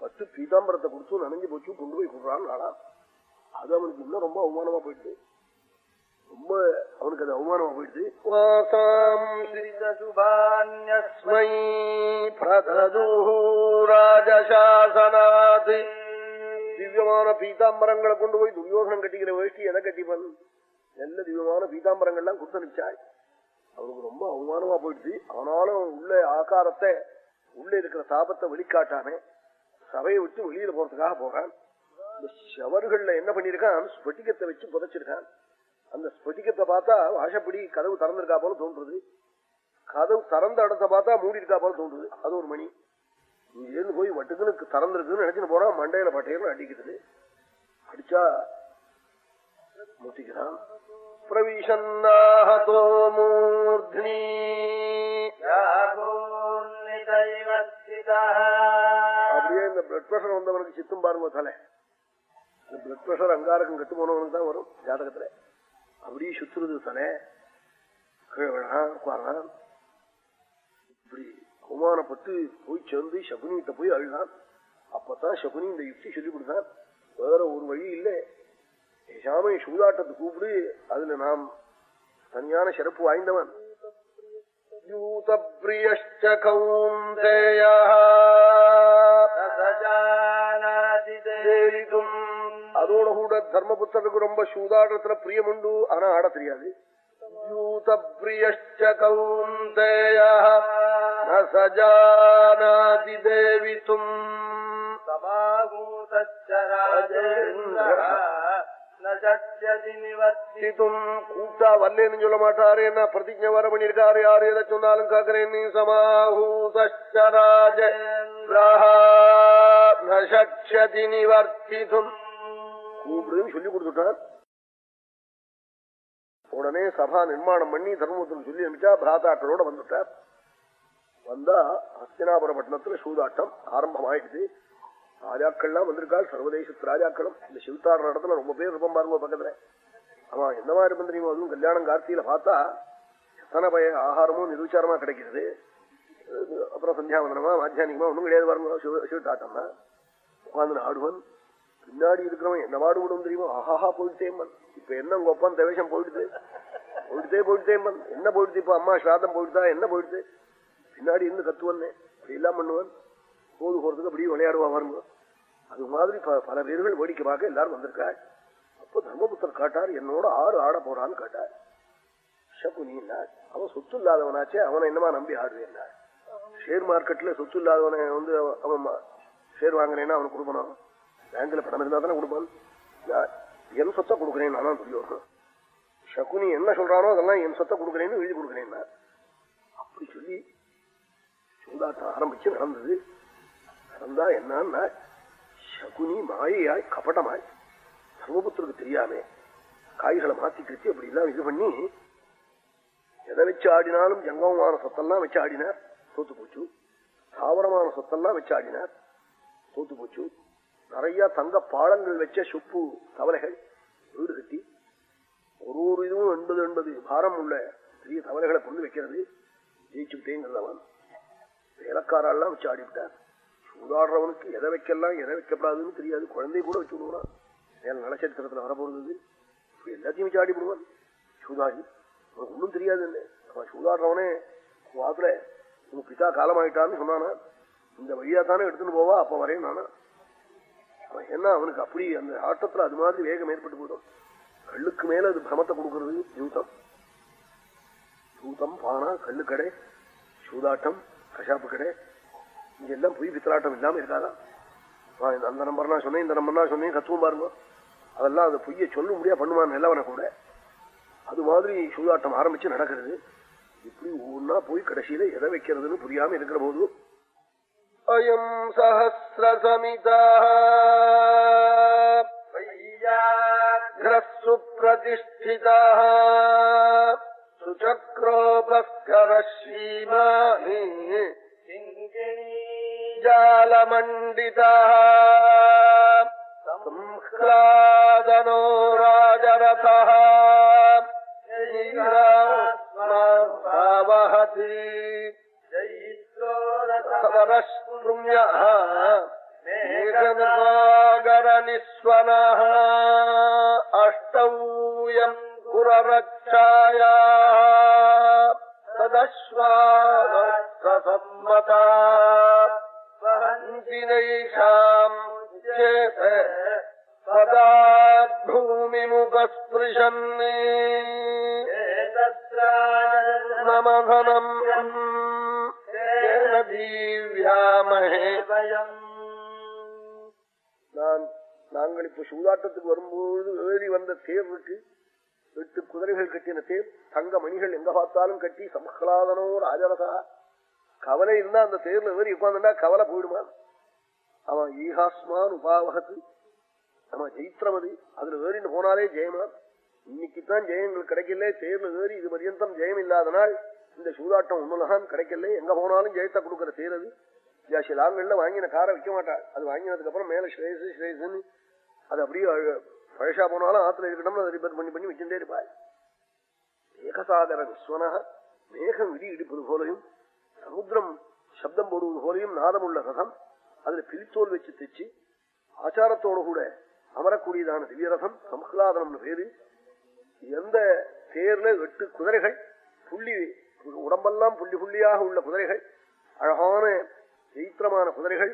பத்து பீதாம்பரத்தை கொடுத்து நனைஞ்சு போச்சு கொண்டு போய் கொடுறான்னு ஆடா அது அவனுக்கு இன்னும் ரொம்ப அவமானமா போயிடுது ரொம்ப அவனுக்கு அது அவமானமா போயிடுது வாசாம் சுபான்யஸ்மை ராஜசாசனாத் திவ்யமான பீதாம்பரங்களை கொண்டு போய் துரியோசனம் கட்டிக்கிற வேஷ்டி எதை கட்டிப்பன் நல்ல திவ்யமான பீதாம்பரங்கள்லாம் கொடுத்து அனுப்பிச்சாள் அவனுக்கு ரொம்ப அவமானமா போயிடுச்சு. ஆனாலும் உள்ள ஆகாரத்தை உள்ள இருக்கிற தாபத்தை வெளிக்காட்டாம சபையை விட்டு வெளியில போறதுக்காக போறான். இந்த செவர்கள்ல என்ன பண்ணிருக்கான் ஸ்பட்டிகத்தை வச்சு புதைச்சிருக்கான். அந்த ஸ்பட்டிகத்தை பார்த்தா வாசப்படி கதவு திறந்திருக்கா போல தோன்றுறது. கதவு திறந்த இடத்த பார்த்தா மூடி இருக்கா போல தோன்றுது அது ஒரு மணி. நீ ஏன் போய் வட்டுக்குன்னு திறந்துருக்குன்னு நினைச்சுன்னு போறான் மண்டையில பட்டையில அடிக்குது. அடிச்சா முத்திக்கிறான் பிரவிஷன்னாஹதோ மூர்த்னி. அப்படியே இந்த பிளட் பிரஷர் வந்தவனுக்கு சித்தும் பாருங்க தலை. இந்த பிளட் பிரஷர் அங்காரகம் கட்டு போனவனுக்கு தான் வரும் ஜாதகத்துல. அப்படியே சுத்துறது தலை. கீழே விழான் உட்காரான் இப்படி அவமானப்பட்டு போய் சேர்ந்து சகுனிகிட்ட போய் அழுதான். அப்பதான் சகுனி இந்த யுக்தி சொல்லி கொடுத்தான். வேற ஒரு வழி இல்லை. பேசாம சூதாட்டத்தை கூப்பிடு. அதுல நாம் தனியான சிறப்பு வாய்ந்தவன். கௌந்தேயா. அதோட கூட தர்மபுத்தருக்கு ரொம்ப சூதாட்டத்துல பிரியம் உண்டு. ஆனா ஆட தெரியாது. யூதப்பிரியஷ்ட கௌந்தேயா. ந சஜானாதி தேவித்தும் கூட்டா வல்லேன்னு சொல்ல மாட்டாரு என்ன பிரதிஜை வர பண்ணிருக்காரு யாரு எதை சொன்னாலும் கேக்குறேன் நீ சமாஹூதராஜி நிவர்த்திதும் கூப்பிடுன்னு சொல்லி கொடுத்துட்டார். உடனே சபா நிர்மாணம் பண்ணி தர்மபுத்திரம் சொல்லி அனுப்பிச்சா பிராதாக்களோட வந்துட்டார். வந்தா ஹஸ்தினாபுரப்பட்டினத்துல சூதாட்டம் ஆரம்பமாயிடுது ராஜாக்கள்லாம் வந்திருக்காள் சர்வதேசத்து ராஜாக்களும். இந்த சிவத்தாடுற நடத்துல ரொம்ப பேர் இருப்பம் பாருங்க பக்கத்துல. ஆமா எந்த மாதிரி இருப்போம் தெரியுமா அதுவும் கல்யாணம் கார்த்தியில பார்த்தா எத்தனை பய ஆகாரமும் நிருச்சாரமா கிடைக்கிறது அப்புறம் சந்தியாவந்தனமா மாத்தியானிகமா ஒன்றும் கிடையாது பாருங்க சிவத்தாட்டம்னா. உட்காந்து ஆடுவன் பின்னாடி இருக்கிறவன் என்ன பாடுபடும் தெரியுமா? ஆஹாஹா போயிட்டேம்மன் இப்ப என்ன உங்க ஒப்பன் தவேஷம் போயிடுது? போயிட்டே போயிட்டேம்மன் என்ன போயிடுது இப்ப? அம்மா ஸ்ராதம் போயிடுதா? என்ன போயிடுது? பின்னாடி இருந்து கத்துவன்னே அப்படி எல்லாம் பண்ணுவன் போது போறதுக்கு அப்படியே விளையாடுவா வருங்க அது மாதிரி பல பேர்கள் வேடிக்கை பார்க்க எல்லாரும் வந்திருக்காள் அப்போ தர்மபுத்தர் காட்டார் என்னோட ஆறு ஆட போறான்னு காட்டார். அவன் சொத்து இல்லாதவனாச்சே அவனை என்னமா நம்பி ஆடுவேன் ஷேர் மார்க்கெட்ல சொத்து இல்லாதவனை வந்து அவன் ஷேர் வாங்கினேன்னா அவனுக்கு கொடுக்கணும். பேங்க்ல பணம் இருந்தா தானே கொடுப்பான். என் சொத்தை கொடுக்குறேன் நானும் சொல்லி வரணும் ஷகுனி என்ன சொல்றானோ அதெல்லாம் என் சொத்தை கொடுக்குறேன்னு எழுதி கொடுக்குறேன். அப்படி சொல்லி சூதாட்டம் ஆரம்பிச்சு நடந்தது. நடந்தா என்னன்னா சகுனி மாயையாய் கபடமாய் சர்வபுத்திரக்கு தெரியாம காய்களை மாத்தி அப்படி எல்லாம் இது பண்ணி எதை வச்சு ஆடினாலும் ஜங்கமமான சொத்தெல்லாம் வச்சு ஆடினார் தோத்து போச்சு. தாவரமான சொத்தெல்லாம் வச்சு ஆடினார் தோத்து போச்சு. நிறைய தங்க பாலங்கள் வச்ச சொப்பு தவளைகள் வீடு கட்டி ஒரு ஒரு இதுவும் எண்பது எண்பது பாரம் உள்ள பெரிய தவளைகளை கொண்டு வைக்கிறது. ஜெயிச்சுட்டேங்கிறதவன் வேலைக்காரெல்லாம் வச்சு ஆடிவிட்டார் சூதாடுறவனுக்கு எதை வைக்கலாம் எதை வைக்கப்படாதுன்னு தெரியாது. குழந்தை கூட வச்சு விடுவான். மேல நலச்சரித்திரத்துல வரப்போறது எல்லாத்தையும் வச்சு ஆடிவிடுவான் சூதாடி. அவனுக்கு ஒன்றும் தெரியாது என்ன அவன் சூதாடுறவனே வாத்துல உன் பிதா காலமாயிட்டான்னு சொன்னானா. இந்த வழியா தானே எடுத்துன்னு போவா அப்ப வரேன் நானா. அவன் என்ன அவனுக்கு அப்படி அந்த ஆட்டத்துல அது மாதிரி வேகம் ஏற்பட்டு போயிடும். கல்லுக்கு மேல அது பிரமத்தை கொடுக்கறது ஜூதம் ஜூதம் பானா கல்லுக்கடை சூதாட்டம் கஷாப்பு கடை இங்க எல்லாம் பொய் பித்தலாட்டம் இல்லாம இருக்காதா? அந்த நம்பர்னா சொன்னேன் இந்த நம்பர்னா சொன்னேன் கத்துவம் பாருங்க. அதெல்லாம் அந்த பொய்ய சொல்ல முடியா பண்ணுவான் நல்லவனை கூட. அது மாதிரி சூதாட்டம் ஆரம்பிச்சு நடக்கிறது. இப்படி ஒவ்வொன்னா போய் கடைசியில எதை வைக்கிறதுன்னு புரியாம இருக்கிற போது அயம் சஹசிரசமிதா பிரதிஷ்டிதா. சுச்சக்ரோபஸ்கர ஸ்ரீமானி ஜாலமண்டிதா संह्लादनो राजरथः वहति वरस्पृम्यः मेघनसागरनिस्वनः अष्टौयम् पुररक्षायाः तदश्वासम्मता वहन्ति नैषाम् चेत सदा भूमिमुपस्पृशन् ममधनम् தீவியாமஹே நான் நாங்கள் இப்ப சூதாட்டத்துக்கு வரும்போது ஏறி வந்த தேர் இருக்கு எட்டு குதிரைகள் கட்டின தேர் தங்க மணிகள் எங்க பார்த்தாலும் கட்டி சமஹ்லாதனோ ராஜரசா. கவலை இருந்தா அந்த தேர்ல ஏறி உட்காந்துட்டா கவலை போயிடுமா? அவன் ஈஹாஸ்மான் உபாவகத்து. நம்ம ஜெயித்திரம் அதுல ஏறின்னு போனாலே ஜெயமான் இன்னைக்குத்தான் ஜெயங்கள் கிடைக்கல. தேர்ல ஏறி இது பரியந்தம் ஜெயம் இல்லாதனால் இந்த சூதாட்டம் ஒண்ணுலகான் கிடைக்கல. எங்க போனாலும் ஜெயத்தை கொடுக்கற தேர் அது. லாங்கல்ல வாங்கின காரை விற்க மாட்டாள் அது வாங்கினதுக்கு அப்புறம் மேல ஸ்ரேயசு ஸ்ரேயசுன்னு அது அப்படியே பழசா போனாலும் ஆத்துல இருக்கணும்னு ரிப்பேர் பண்ணி பண்ணி வச்சுட்டே இருப்பாள். மேகசாகர விஸ்வனா மேகம் விதி இடிப்பது போலையும் சமுத்திரம் சப்தம் போடுவது போலையும் நாதமுள்ள ரதம் அதுல பிரித்தோல் வச்சு தைச்சு ஆச்சாரத்தோடு கூட அமரக்கூடியதான திவ்ய ரதம் சம்ஹ்லாதனம்னு பேரு. எந்த தேர்ல எட்டு குதிரைகள் புள்ளி உடம்பெல்லாம் புள்ளி புள்ளியாக உள்ள குதிரைகள் அழகான சைத்திரமான குதிரைகள்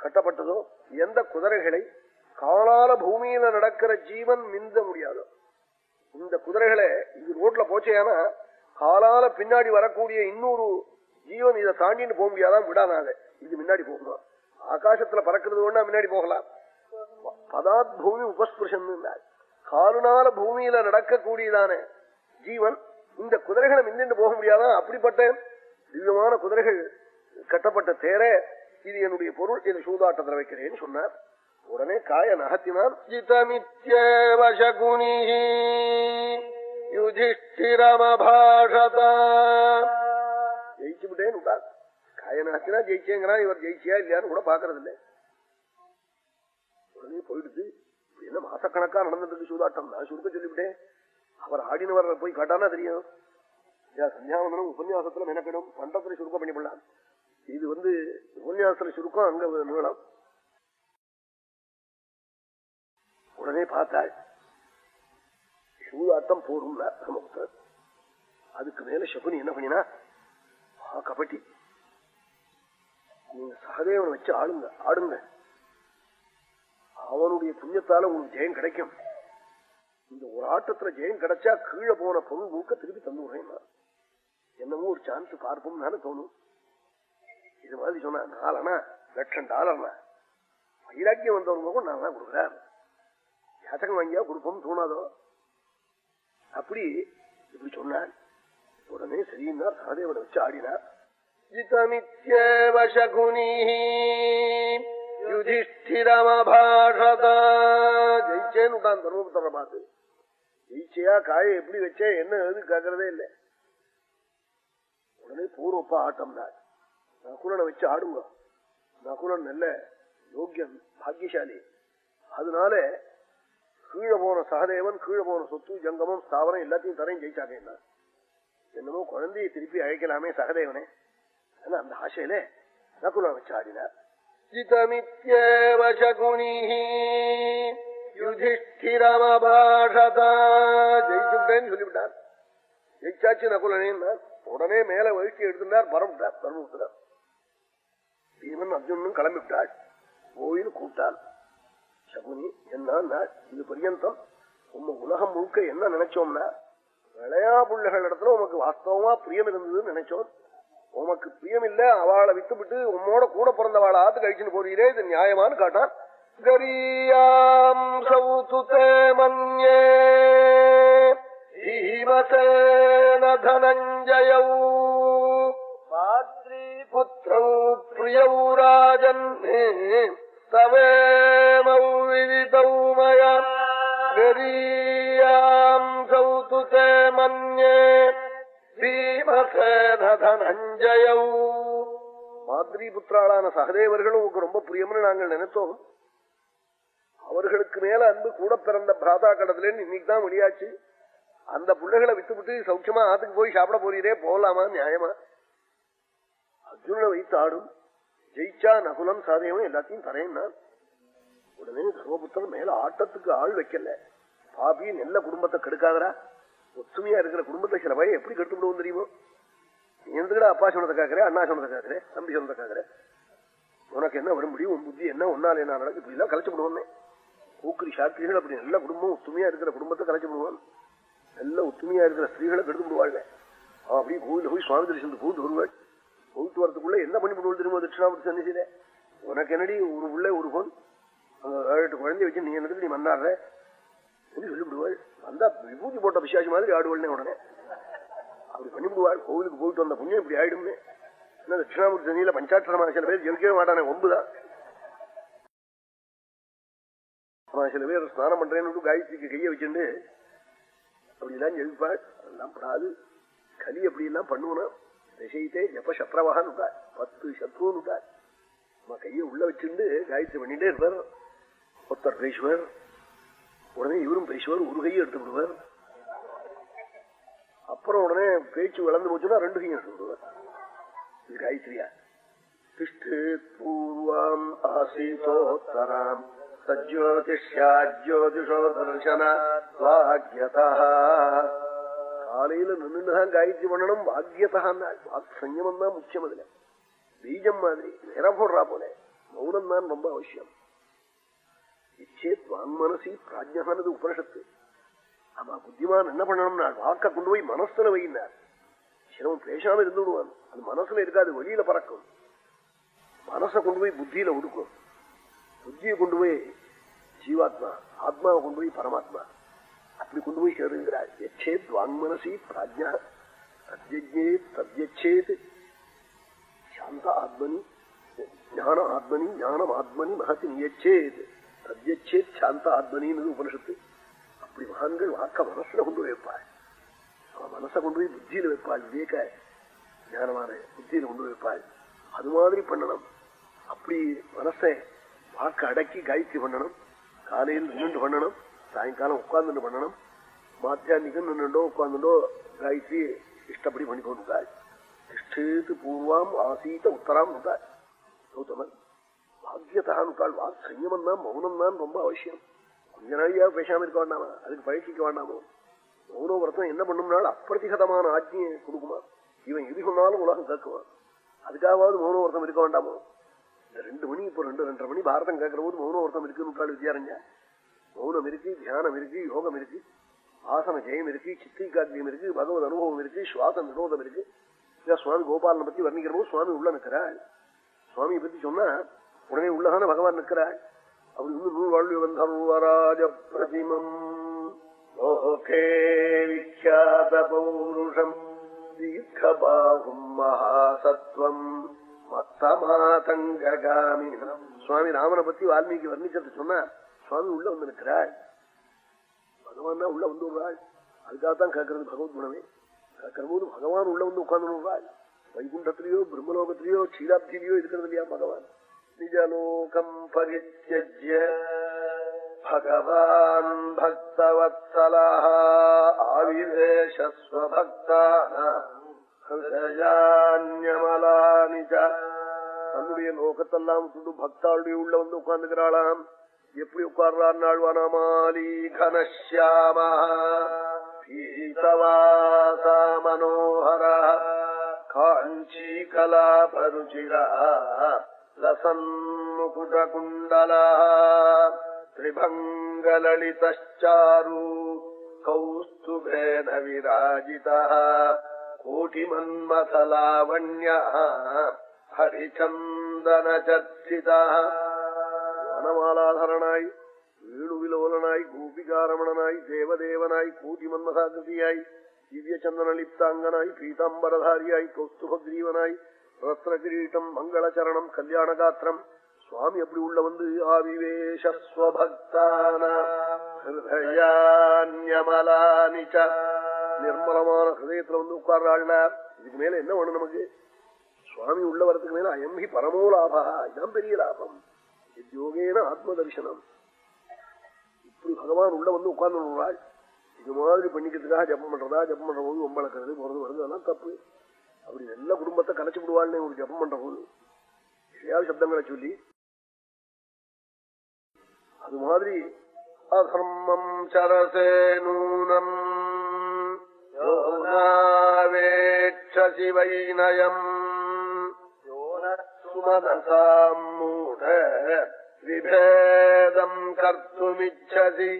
கட்டப்பட்டதோ எந்த குதிரைகளை காலால பூமியில நடக்கிற ஜீவன் மிந்த முடியாது. இந்த குதிரைகளை இது ரோட்ல போச்சேனா காலால பின்னாடி வரக்கூடிய இன்னொரு ஜீவன் இதை தாண்டின்னு போக முடியாதான் விடாதாங்க இது முன்னாடி போகணும் ஆகாசத்துல பறக்கிறது ஒண்ணா முன்னாடி போகலாம். பதாத் பூமி உபஸ்பிருஷன் காலுனால பூமியில நடக்கக்கூடியதான ஜீவன் இந்த குதிரைகளை மிந்திட்டு போக முடியாதான் அப்படிப்பட்ட திவ்யமான குதிரைகள் கட்டப்பட்ட தேர இது என்னுடைய பொருள் இதை சூதாட்டத்தில் வைக்கிறேன்னு சொன்னார். உடனே காய நகத்தினான் ஜிதமித்யேவசகுனி யுதிஷ்டிரமபாஷதா. ஜெயிச்சு விட்டேன்னு விட்டார் காய நகத்தினா ஜெயிச்சேங்கிறான் இவர் ஜெயிச்சியா இல்லையான்னு கூட பாக்குறது இல்லை உடனே போயிடுது என்ன மாசக்கணக்கா நடந்துட்டு சூதாட்டம்? நான் சுருக்க சொல்லிவிட்டேன். அவர் ஆடினவர் போய் காட்டானா தெரியும். ஏன் சந்தியாவந்தனம் உபன்யாசத்துல மெனக்கெடும். மண்டபத்துல சுருக்கம் பண்ணிவிடலாம் இது வந்து உபன்யாசத்துல சுருக்கம் அங்க நீளம் உடனே பார்த்தாள். சூதாட்டம் போரும் தர்மபுத்தர் அதுக்கு மேல சகுனி என்ன பண்ணினா ஆ கபட்டி நீங்க சகதேவனை வச்சு ஆளுங்க ஆடுங்க. அவனுடைய புண்ணியத்தால உங்களுக்கு ஜெயம் கிடைக்கும். இந்த ஒரு ஆட்டத்துல ஜெயம் கிடைச்சா கீழே போன பொருள் மூக்க திருப்பி தந்துடுறேன் என்னமோ ஒரு சான்ஸ் பார்ப்போம் தானே தோணும். இது மாதிரி சொன்னா நாலனா லட்சம் டாலர்னா? வைராக்கியம் வந்தவங்க கூட நான் தான் கொடுக்குறேன். ஜாதகம் வாங்கியா கொடுப்போம் தோணாதோ? அப்படி இப்படி சொன்னார் உடனே சரின்னா சகதேவனை வச்சு ஆடினார் ஜிதமித்யேவ சகுனி யுதிஷ்டிரமபாஷத ஜெயிச்சேன்னு விட்டான் தர்மபுத்தரை பார்த்து ஜெயிச்சியா? காயை எப்படி வச்சே? என்ன எது கேட்கறதே இல்லை. உடனே பூர்வப்பா ஆட்டம்னா தான் நகுலனை வச்சு ஆடுங்க. நகுலன் நல்ல யோக்கியம் பாக்கியசாலி. அதனால கீழே போன சகதேவன் கீழே போன சொத்து ஜங்கமம் ஸ்தாவரம் எல்லாத்தையும் தரையும் ஜெயிச்சாங்க என்னமோ குழந்தையை திருப்பி அழைக்கலாமே சகதேவனே. அந்த ஆசையில? நகுலன் வச்சு ஆடினார்? ஜிதமித்யேவ சகுனி யுதிஷ்டிரமபாஷதா. ஜெயிச்சுட்டேன்னு சொல்லிவிட்டார். ஜெயிச்சாச்சு நகுலனே உடனே மேல வழுக்கி எடுத்துட்டார் பரவிட்டார் பரவிட்டார் பீமன் அர்ஜுனனும் கிளம்பிவிட்டாள் கோயில் கூப்பிட்டாள் சகுனி என்ன இது பரியந்தம். உங்க உலகம் முழுக்க என்ன நினைச்சோம்னா விளையா புள்ளைகள் இடத்துல உமக்கு வாஸ்தவமா பிரியம் இருந்ததுன்னு நினைச்சோம். உமக்கு பிரியம் இல்ல அவளை விட்டுவிட்டு உம்மோட கூட பிறந்தவாளை ஆத்து கழிச்சுன்னு போறீரே இது நியாயமான்னு காட்டான். கரியாம் பாத்ரி மன்யே புத்திரௌ பிரியௌ ராஜன் தவேமௌ விதிதௌ மயா கரியாம் சௌதுதே மன்யே பீமசேன தனஞ்சயௌ மாதிரி புத்திராளான சகதேவர்களும் உங்களுக்கு ரொம்ப பிரியம்னு நாங்கள் நினைத்தோம். அவர்களுக்கு மேல அன்பு கூட பிறந்த பிராதா கடத்துல இன்னைக்கு தான் வெளியாச்சு. அந்த பிள்ளைகளை விட்டுவிட்டு சௌக்கியமா ஆத்துக்கு போய் சாப்பிட போறீரே போகலாமா நியாயமா? அர்ஜுன வைத்து ஆடும் ஜெயிச்சா நகுலம் சாதேவன் எல்லாத்தையும் தரேன் உடனே தர்மபுத்திரன் மேல ஆட்டத்துக்கு ஆள் வைக்கல. பாபி நல்ல குடும்பத்தை கெடுக்காதரா ஒத்துமையா இருக்கிற குடும்பத்தை சில பையன் எப்படி கெடுத்து விடுவோம் தெரியுமோ? நீ அப்பா சொன்னதை கேட்கறேன் அண்ணா சொன்னதை கேட்கறேன் தம்பி சொன்னதை கேட்கறேன் உனக்கு என்ன வர முடியும் உன் புத்தி என்ன ஒன்னால என்ன நடக்கு இப்படி எல்லாம் கலைச்சு விடுவோமே. கூக்குரி சாத்திரிகள் அப்படி நல்ல குடும்பம் ஒத்துமையா இருக்கிற குடும்பத்தை கலைச்சு விடுவான் நல்ல ஒத்துமையா இருக்கிற ஸ்திரீகளை கெடுத்து விடுவாள் அவன் அப்படியே கோயில போய் சுவாமி தரிசனத்துக்கு போட்டு வருவாள். போயிட்டு வரதுக்குள்ள என்ன பண்ணி விடுவோம் தெரியுமோ தட்சிணாமூர்த்தி சன்னிசியில உனக்கு என்னடி ஒரு உள்ள ஒரு பொன்? அங்க ஏழு எட்டு குழந்தை வச்சு நீ என்னது நீ மன்னாடுற சொல்லி சொல்லிவிடுவாள். வந்தா விபூதி போட்ட பிசாசி மாதிரி ஆடுவாள்னே உடனே. அப்படி பண்ணிவிடுவாள் கோவிலுக்கு போயிட்டு வந்த புண்ணியம் இப்படி ஆயிடும்னு. என்ன தட்சிணாமூர்த்தி சன்னியில பஞ்சாட்சரமான சில பேர் ஜெயிக்கவே மாட்டானே ஒன்புதான் சில பேர் ஸ்நானம் பண்றேன்னு காயத்ரிக்கு கையை வச்சுட்டு அப்படிலாம் எழுப்பாள். அதெல்லாம் படாது. கலி அப்படி எல்லாம் பண்ணுவனா திசைத்தே ஜப்ப சத்ரவான்னு பத்து சத்ருன்னு நம்ம கையை உள்ள வச்சிருந்து காயத்ரி பண்ணிட்டே இருப்பார். ஒருத்தர் பேசுவார். உடனே இவரும் பேசுவார். ஒரு கையை எடுத்து விடுவார். அப்புறம் உடனே பேச்சு வளர்ந்து போச்சுன்னா ரெண்டு கையும் எடுத்து விடுவார். இது காயத்ரியா. திஷ்டு பூர்வம் ஆசீதோத்தராம். சஜ்யோதிஷோ தர்சன வாக்கியதா காலையில நின்றுதான் காயத்ரி பண்ணணும் பாக்கியத்தான் வாக் சஞ்சமம் தான் முக்கியம் அதுல பீஜம் மாதிரி நிற போடுறா போல மௌனம் தான் ரொம்ப அவசியம் இச்சேத் வான்மனசி பிராஜ்யானது உபனிஷத்து ஆமா புத்திமான் என்ன பண்ணணும்னா வாக்க கொண்டு போய் மனசுல வைனார் சிரமம் பேசாம இருந்து விடுவான் அது மனசுல இருக்காது வெளியில பறக்கும் மனசை கொண்டு போய் புத்தியில ஒடுக்கும் புத்தியை கொண்டு போய் ஜீவாத்மா ஆத்மாவை கொண்டு போய் பரமாத்மா அப்படி கொண்டு போய் சேருங்கிறார் எச்சேத் வாங்மனசி பிராஜ்யா தத்யஜே தத்யச்சேத் சாந்த ஆத்மனி ஞான ஆத்மனி ஞானம் ஆத்மனி மகத்தி நியச்சேத் தத்யச்சேத் சாந்த ஆத்மனின்னு உபனிஷத்து அப்படி மகான்கள் வாக்க மனசுல கொண்டு போய் வைப்பாள் அவன் மனசை கொண்டு போய் புத்தியில வைப்பாள் விவேக ஞானமான புத்தியில கொண்டு போய் வைப்பாள் அது மாதிரி பண்ணணும் அப்படி மனசை வாக்க அடக்கி காயத்ரி பண்ணணும் காலையில் நின்று பண்ணணும் சாயங்காலம் உட்கார்ந்து பண்ணணும். மாத்தியானிக்கும் நின்றுண்டோ உட்கார்ந்துட்டோ காயத்ரி இஷ்டப்படி பண்ணி கொண்டுட்டாள் திஷ்டேத்து பூர்வாம் ஆசீத உத்தராம் தாய் கௌதமன் பாக்கியத்தான் வா சையமன் தான் மௌனம் தான் ரொம்ப அவசியம். கொஞ்ச நாளையா பேசாம இருக்க வேண்டாமா? அதுக்கு பயிற்சிக்க வேண்டாமோ? மௌன விரதம் என்ன பண்ணும்னாலும் அப்பிரதிகதமான ஆஜ்ஞையை கொடுக்குமா? இவன் எது சொன்னாலும் உலகம் கேட்குவான் அதுக்காவது மௌன விரதம் இருக்க வேண்டாமோ? இந்த ரெண்டு மணி இப்போ ரெண்டு ரெண்டரை மணி பாரதம் கேட்கற போது மௌன விரதம் இருக்குன்னு வித்யாரஞ்சா மௌனம் இருக்கு தியானம் இருக்கு யோகம் இருக்கு ஆசன ஜெயம் இருக்கு சித்திகாத்தியம் இருக்கு பகவத் அனுபவம் இருக்கு சுவாச விரோதம் இருக்கு இதான் சுவாமி கோபாலனை பத்தி வர்ணிக்கிற போது சுவாமி உள்ள நிற்கிறாள் சுவாமியை பத்தி சொன்னா உடனே உள்ளதான பகவான் நிற்கிறாள் அப்படி வந்து நூல் வாழ்வு வந்தர்வராஜ பிரதிமம். லோகே பௌருஷம். தீர்க்கபாகும் மகாசத்வம். மத்தமாதங்காமினம் சுவாமி ராமனை பத்தி வால்மீகி வர்ணிச்சது சொன்னா சுவாமி உள்ள வந்து நிற்கிறாள் பகவான் தான் உள்ள வந்து விடுறாள் அதுக்காகத்தான் கேட்கறது பகவத் குணமே. கேட்கிற போது பகவான் உள்ள வந்து உட்கார்ந்து விடுறாள் வைகுண்டத்திலேயோ பிரம்மலோகத்திலேயோ க்ஷீராப்திலேயோ இருக்கிறது இல்லையா பகவான்? நிஜலோகம் பரித்தியஜ்ய பகவான் பக்தவத்சலா ஆவிவேஷஸ்வபக்தான்யமலானி தன்னுடைய லோகத்தெல்லாம் விட்டுட்டு பக்தாளுடைய உள்ள வந்து உட்கார்ந்துக்கிறாளாம். எப்படி உட்கார்றார் நாழ்வனமாலி கனஷியாம பீதவாசா மனோகர காஞ்சி கலாபருச்சிரா லசன்முகுடகுண்டலா त्रिभङ्गललितश्चारु कौस्तुभेन विराजितः कोटिमन्मथलावण्यः हरिचन्दनचर्चितः വനമാലാധരനായി വീടുവിലോലനായി ഗോപികാരമണനായി ദേവദേവനായി കൂട്ടിമന്മസാകൃതിയായി ദിവ്യചന്ദനലിപ്താംഗനായി പീതാംബരധാരിയായി കൗസ്തുഭഗ്രീവനായി ரத்னகிரீட்டம் மங்களச்சரணம் கல்யாணகாத்திரம் சுவாமி அப்படி உள்ள வந்து ஆவிவேஷஸ்வபக்தானியமலானிச்ச நிர்மலமான ஹிருதயத்துல வந்து உட்கார்றாள் இதுக்கு மேல என்ன வேணும் நமக்கு சுவாமி உள்ள வரதுக்கு மேல அயம்பி பரமோ லாபா இதுதான் பெரிய லாபம் யோகேன ஆத்ம தரிசனம் இப்படி பகவான் உள்ள வந்து உட்கார்ந்து இது மாதிரி பண்ணிக்கிறதுக்காக ஜப்பம் பண்றதா ஜப்பம் பண்ற போது ஒம்பளக்கிறது போறது வருது அதெல்லாம் தப்பு. அப்படி நல்ல குடும்பத்தை கலைச்சு விடுவாள்னு ஒரு ஜப்பம் பண்ற போது எதையாவது சப்தங்களை சொல்லி அது மாதிரி அதர்மம் சரசே நூனம் யோனாவேட்சசி வைநயம் சுமதசாம் மூட விபேதம் கர்த்துமிச்சசி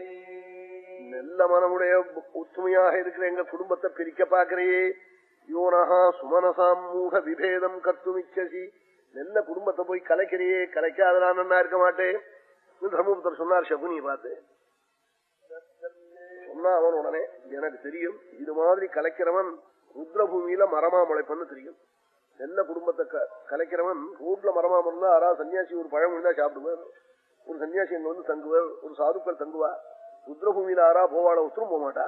நல்ல மனமுடைய ஒத்துமையாக இருக்கிற எங்க குடும்பத்தை பிரிக்க பாக்குறையே யோனஹா சுமனசாம் மூட விபேதம் கர்த்துமிச்சசி நல்ல குடும்பத்தை போய் கலைக்கிறையே கலைக்காதான் நான் இருக்க மாட்டேன். தர்மபுத்தர் சொன்னார் சகுனி பார்த்து. சொன்னா அவன் உடனே எனக்கு தெரியும் இது மாதிரி கலைக்கிறவன் ருத்ரபூமியில மரமா முளைப்பன்னு தெரியும். நல்ல குடும்பத்தை கலைக்கிறவன் ரோட்ல மரமா மருந்தா ஆறா சன்னியாசி ஒரு பழம் விழுந்தா சாப்பிடுவார் ஒரு சன்னியாசி அங்க வந்து தங்குவார் ஒரு சாதுக்கள் தங்குவா. ருத்ரபூமியில ஆறா போவாட ஒத்துரும் போக மாட்டா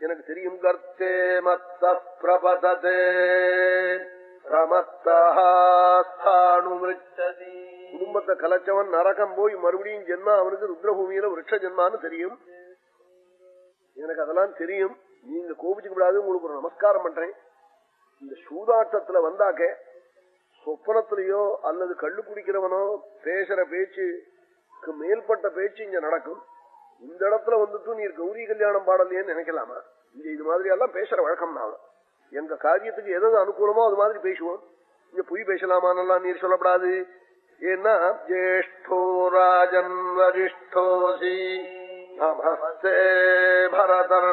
எனக்கு தெரியும் கர்த்தே மத்த பிரபதே குடும்பத்தை கலைச்சவன் நரகம் போய் மறுபடியும் ஜென்மா அவனுக்கு ருத்ரபூமியில விரட்ச ஜென்மான்னு தெரியும். எனக்கு அதெல்லாம் தெரியும். நீங்க கோபிச்சுக்க கூடாது உங்களுக்கு ஒரு நமஸ்காரம் பண்றேன். இந்த சூதாட்டத்துல வந்தாக்க சொப்பனத்திலேயோ அல்லது கள்ளு குடிக்கிறவனோ பேசுற பேச்சுக்கு மேல்பட்ட பேச்சு இங்க நடக்கும். இந்த இடத்துல வந்துட்டு நீர் கௌரி கல்யாணம் பாடலையேன்னு நினைக்கலாமா? இங்க இது மாதிரி எல்லாம் பேசுற வழக்கம் நான் எங்க காரியத்துக்கு எது அனுகூலமோ அது மாதிரி பேசுவோம். இங்க பொய் பேசலாமான்லாம் நீர் சொல்லப்படாது. ஏன்னா ஜேஷ்டோ ராஜன் வரிஷ்டோசி நமஸ்தே பரதர்.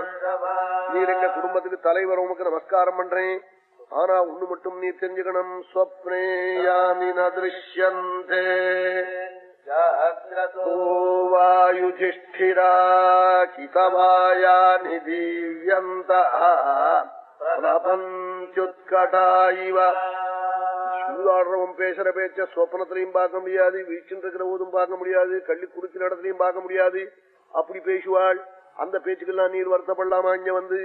நீர் எங்க குடும்பத்துக்கு தலைவர் உமக்கு நமஸ்காரம் பண்றேன். ஆனா ஒண்ணு மட்டும் நீ தெரிஞ்சுக்கணும். ஸ்வப்னேயாமி நதிருஷ்யந்தே. வாயுதிஷ்டிரா கிதவாயானி தீவ்யந்த பிரபஞ்சுத்கடா இவ சூதாடுறவன் பேசுற பேச்ச சொப்னத்திலையும் பார்க்க முடியாது வீச்சின் இருக்கிற போதும் பார்க்க முடியாது கள்ளி குடிக்கிற இடத்துலயும் பார்க்க முடியாது. அப்படி பேசுவாள். அந்த பேச்சுக்கெல்லாம் நீர் வருத்தப்படலாமா? இங்க வந்து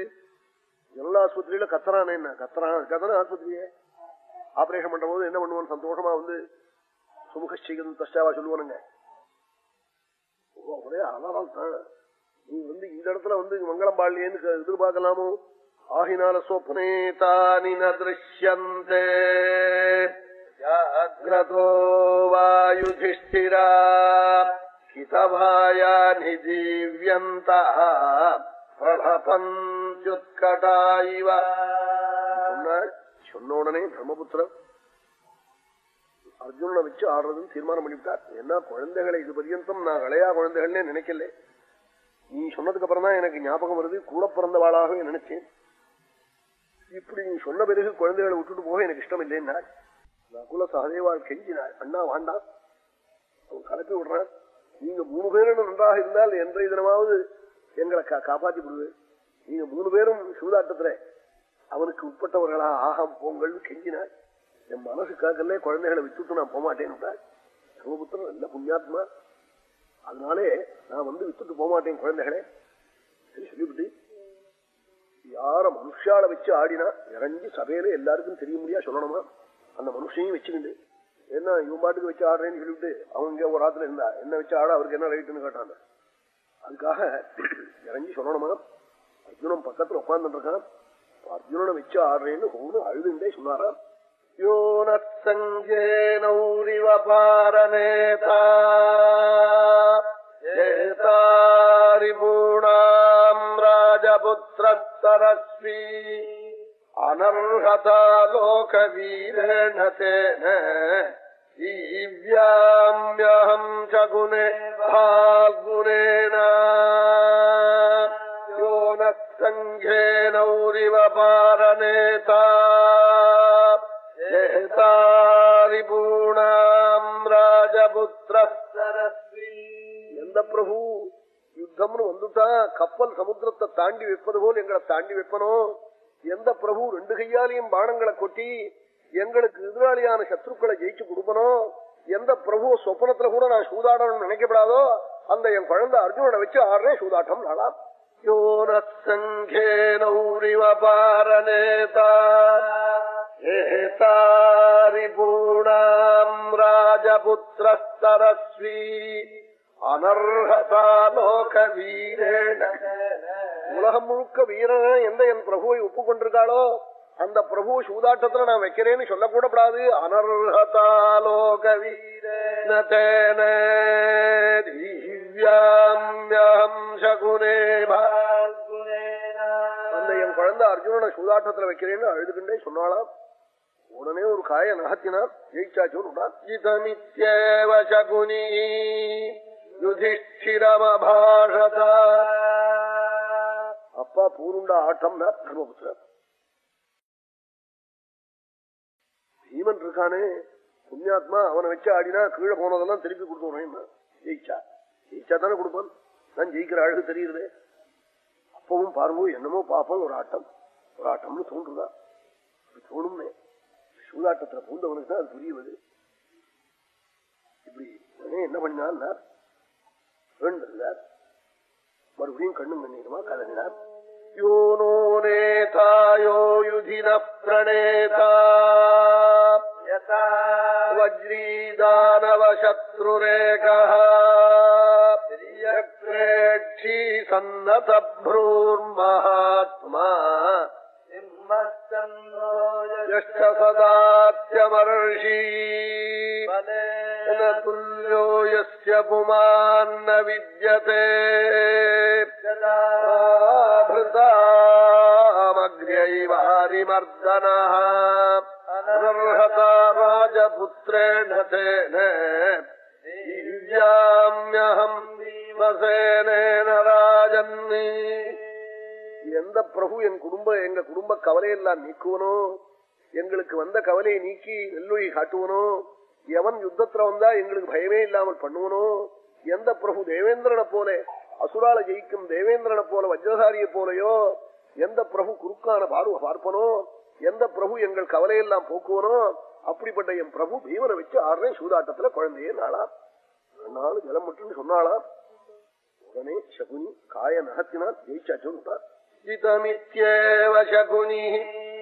எல்லா ஆஸ்பத்திரியில கத்துறானே என்ன? கத்துறான் கத்தன ஆஸ்பத்திரியே? ஆபரேஷன் பண்ற போது என்ன பண்ணுவான்? சந்தோஷமா வந்து சுமுகஸ்ரீகன் தஷ்டாவா சொல்லுவானுங்க. ஒரே அலறல் தான் நீ வந்து இந்த இடத்துல வந்து மங்களம் பாடலையேன்னு எதிர்பார்க்கலாமோ? ஆகினால சொப்னே தானி நதிருஷ்யந்தே. ஜாகிரதோ வாயுதிஷ்டிரா. ஹிதபாயானி தீவ்யந்த. சொன்ன உடனே பிரம்மபுத்திரன் அர்ஜுனனை வச்சு ஆடுறதுன்னு தீர்மானம் பண்ணிவிட்டார். என்ன குழந்தைகளை இது பரியந்தம் நான் இளையா குழந்தைகள்னே நினைக்கல. நீ சொன்னதுக்கு அப்புறம் தான் எனக்கு ஞாபகம் வருது. கூட பிறந்தவாளாகவே நினைச்சேன். இப்படி நீ சொன்ன பிறகு குழந்தைகளை விட்டுட்டு போக எனக்கு இஷ்டம் இல்லைன்னா நகுல சகதேவாள் கெஞ்சினாள். அண்ணா வாண்டா. அவன் கலப்பி விடுறான். நீங்க மூணு பேரும் நன்றாக இருந்தால் என்ற தினமாவது எங்களை காப்பாற்றி விடுவேன் நீங்க மூணு பேரும் சூதாட்டத்துல அவனுக்கு உட்பட்டவர்களா ஆகம் போங்கள் கெஞ்சினார். என் மனசு காக்கல குழந்தைகளை வித்துட்டு நான் போமாட்டேன்னு சிவபுத்திரன் நல்ல புண்ணியாத்மா. அதனாலே நான் வந்து வித்துட்டு போமாட்டேன் குழந்தைகளே. சொல்லிவிட்டு யார மனுஷால வச்சு ஆடினா இறங்கி சபையில எல்லாருக்கும் தெரிய முடியா சொல்லணுமா? அந்த மனுஷனையும் வச்சுக்கிண்டு என்ன இவன் பாட்டுக்கு வச்சு ஆடுறேன்னு சொல்லிவிட்டு அவங்க ஒரு ஆத்துல இருந்தா என்ன வச்சு ஆட அவருக்கு என்ன ரைட்டுன்னு கேட்டாங்க அதுக்காக இறங்கி சொல்லணுமா அர்ஜுனன் பக்கத்துல உட்கார்ந்துருக்கான் அர்ஜுனனை வச்சு ஆடுறேன்னு ஒண்ணு அழுதுண்டே சொன்னாராம். யோனசங்கேனௌரிவபாரநேதா ராஜபுத்திர ராஜபுத்திரஸ்வீ அனர்ஹதா லோகவீரேண தேன. ஈவ்யாம்யஹம் சகுனே பாகுனேன யோனசங்கேனௌரிவபாரநேதா ஏதாரிபூணாம் ராஜபுத்திரஸ்வீ எந்த பிரபு யுத்தம்னு வந்துட்டா கப்பல் சமுத்திரத்தை தாண்டி வைப்பது போல் எங்களை தாண்டி வைப்பனோ? எந்த பிரபு ரெண்டு கையாலையும் பானங்களை கொட்டி எங்களுக்கு எதிராளியான சத்ருக்களை ஜெயிச்சு கொடுப்பனோ எந்த பிரபு சொப்பனத்துல கூட நான் சூதாடணும் நினைக்கப்படாதோ அந்த என் குழந்தை அர்ஜுனனை வச்சு ஆடுறேன் சூதாட்டம் நாளாம் யோனசங்கேனௌரிவபாரநேதா ஏதாரிபூணாம் ராஜபுத்திரஸ்தரஸ்வீ அனர்ஹதா லோக வீரேண உலகம் முழுக்க வீரன எந்த என் பிரபுவை ஒப்புக்கொண்டிருக்காளோ அந்த பிரபு சூதாட்டத்துல நான் வைக்கிறேன்னு சொல்லக்கூடப்படாது. அனர்ஹதா லோக வீரேன திவ்யாம்யம் சகுனே அந்த என் குழந்தை அர்ஜுனனை சூதாட்டத்துல வைக்கிறேன்னு அழுதுகின்றே சொன்னாலாம் உடனே ஒரு காய நகத்தினான் ஜெயிச்சாச்சு சகுனி யுதிஷ்டிரமபாஷத அப்பா பூருண்டா ஆட்டம்னா தர்மபுத்திரர். சீமன் இருக்கானே புண்ணியாத்மா அவனை வச்சு ஆடினா கீழே போனதெல்லாம் திருப்பி கொடுத்துறேன் ஜெயிச்சா ஜெயிச்சா. தானே கொடுப்பான். நான் ஜெயிக்கிற அழகு தெரியுது அப்பவும் பார்வோ என்னமோ பாப்போம் ஒரு ஆட்டம். ஒரு ஆட்டம்னு தோன்றுதான் தோணும்னே. சூதாட்டத்துல பூந்தவனுக்கு தான் அது புரியுவது. இப்படி என்ன பண்ணான்னா வேண்டிருந்தார் மறுபடியும் கண்ணும் கண்ணீருமா यो नो नेतायो युधिनः प्रणेता वज्रीदानवशत्रुरेकः प्रेक्षी सन्नतभ्रूर्महात्मा ജ്യേഷ്ഠസദാത്യമർഷി തുല്യോ യസ്യ പുമാന്ന വിദ്യത്തെ ഭൃതാമഗ്രൈവാരിമർദ്ദന അനർഹത രാജപുത്രേണ തേന ദിവ്യാമ്യഹം ദിവസേന രാജന്നീ எந்த பிரபு என் குடும்ப எங்க குடும்ப கவலையெல்லாம் நீக்குவனோ? எங்களுக்கு வந்த கவலையை நீக்கி வெல்லுயை காட்டுவனோ? எவன் யுத்தத்துல வந்தா எங்களுக்கு பயமே இல்லாமல் பண்ணுவனோ? எந்த பிரபு தேவேந்திரனை போல அசுரால ஜெயிக்கும் தேவேந்திரனை போல வஜ்ரசாரியை போலையோ? எந்த பிரபு குறுக்கான பார்வ பார்ப்பனோ? எந்த பிரபு எங்கள் கவலையெல்லாம் போக்குவனோ? அப்படிப்பட்ட என் பிரபு பீமனை வச்சு ஆடுறேன் சூதாட்டத்துல குழந்தையே நாளாம். நாலு ஜலம் மட்டும் சொன்னாளாம். உடனே சகுனி காய நகத்தினால் ஜெயிச்சாச்சு ஜிதமித்யேவ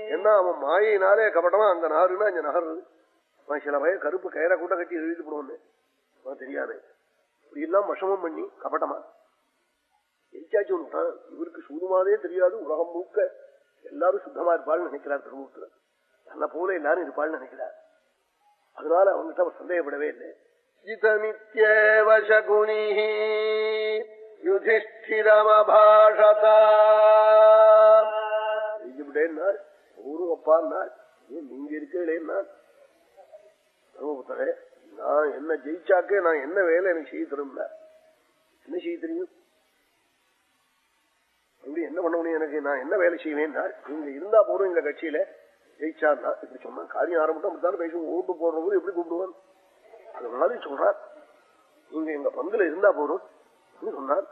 என்ன அவன் மாயினாலே கபடமா அந்த நகருன்னா அந்த நகருது. அவன் சில பய கருப்பு கயிற கூட்ட கட்டி எழுதி போடுவோன்னு தெரியாது. இப்படி எல்லாம் விஷமம் பண்ணி கபடமா. ஜெயிச்சாச்சு இவருக்கு சூதுமாதே தெரியாது. உலகம் மூக்க எல்லாரும் சுத்தமா இருப்பாள்னு நினைக்கிறார் திருமூர்த்தர் தன்னை போல எல்லாரும் இருப்பாள்னு நினைக்கிறார். அதனால அவங்ககிட்ட அவர் சந்தேகப்படவே இல்லை. ஜிதமித்யேவ யுதிஷ்டிரமபாஷதா. செஞ்சுவிட்டேன்னா ஊரு அப்பான்னா ஏன் நீங்க இருக்கேன்னா புத்தகே நான் என்ன ஜெயிச்சாக்கே நான் என்ன வேலை எனக்கு செய்ய தரும்ல என்ன செய்ய தெரியும்? அப்படி என்ன பண்ண முடியும் எனக்கு? நான் என்ன வேலை செய்வேன் நீங்க இருந்தா போறோம் இந்த கட்சியில. ஜெயிச்சான்னா இப்படி சொன்னா காரியம் ஆரம்பிட்டா அப்படித்தான் பேசுவோம். ஓட்டு போடுறவங்க எப்படி கூப்பிடுவான் அது மாதிரி சொல்றார். நீங்க எங்க பங்குல இருந்தா போறோம் சொன்னார்.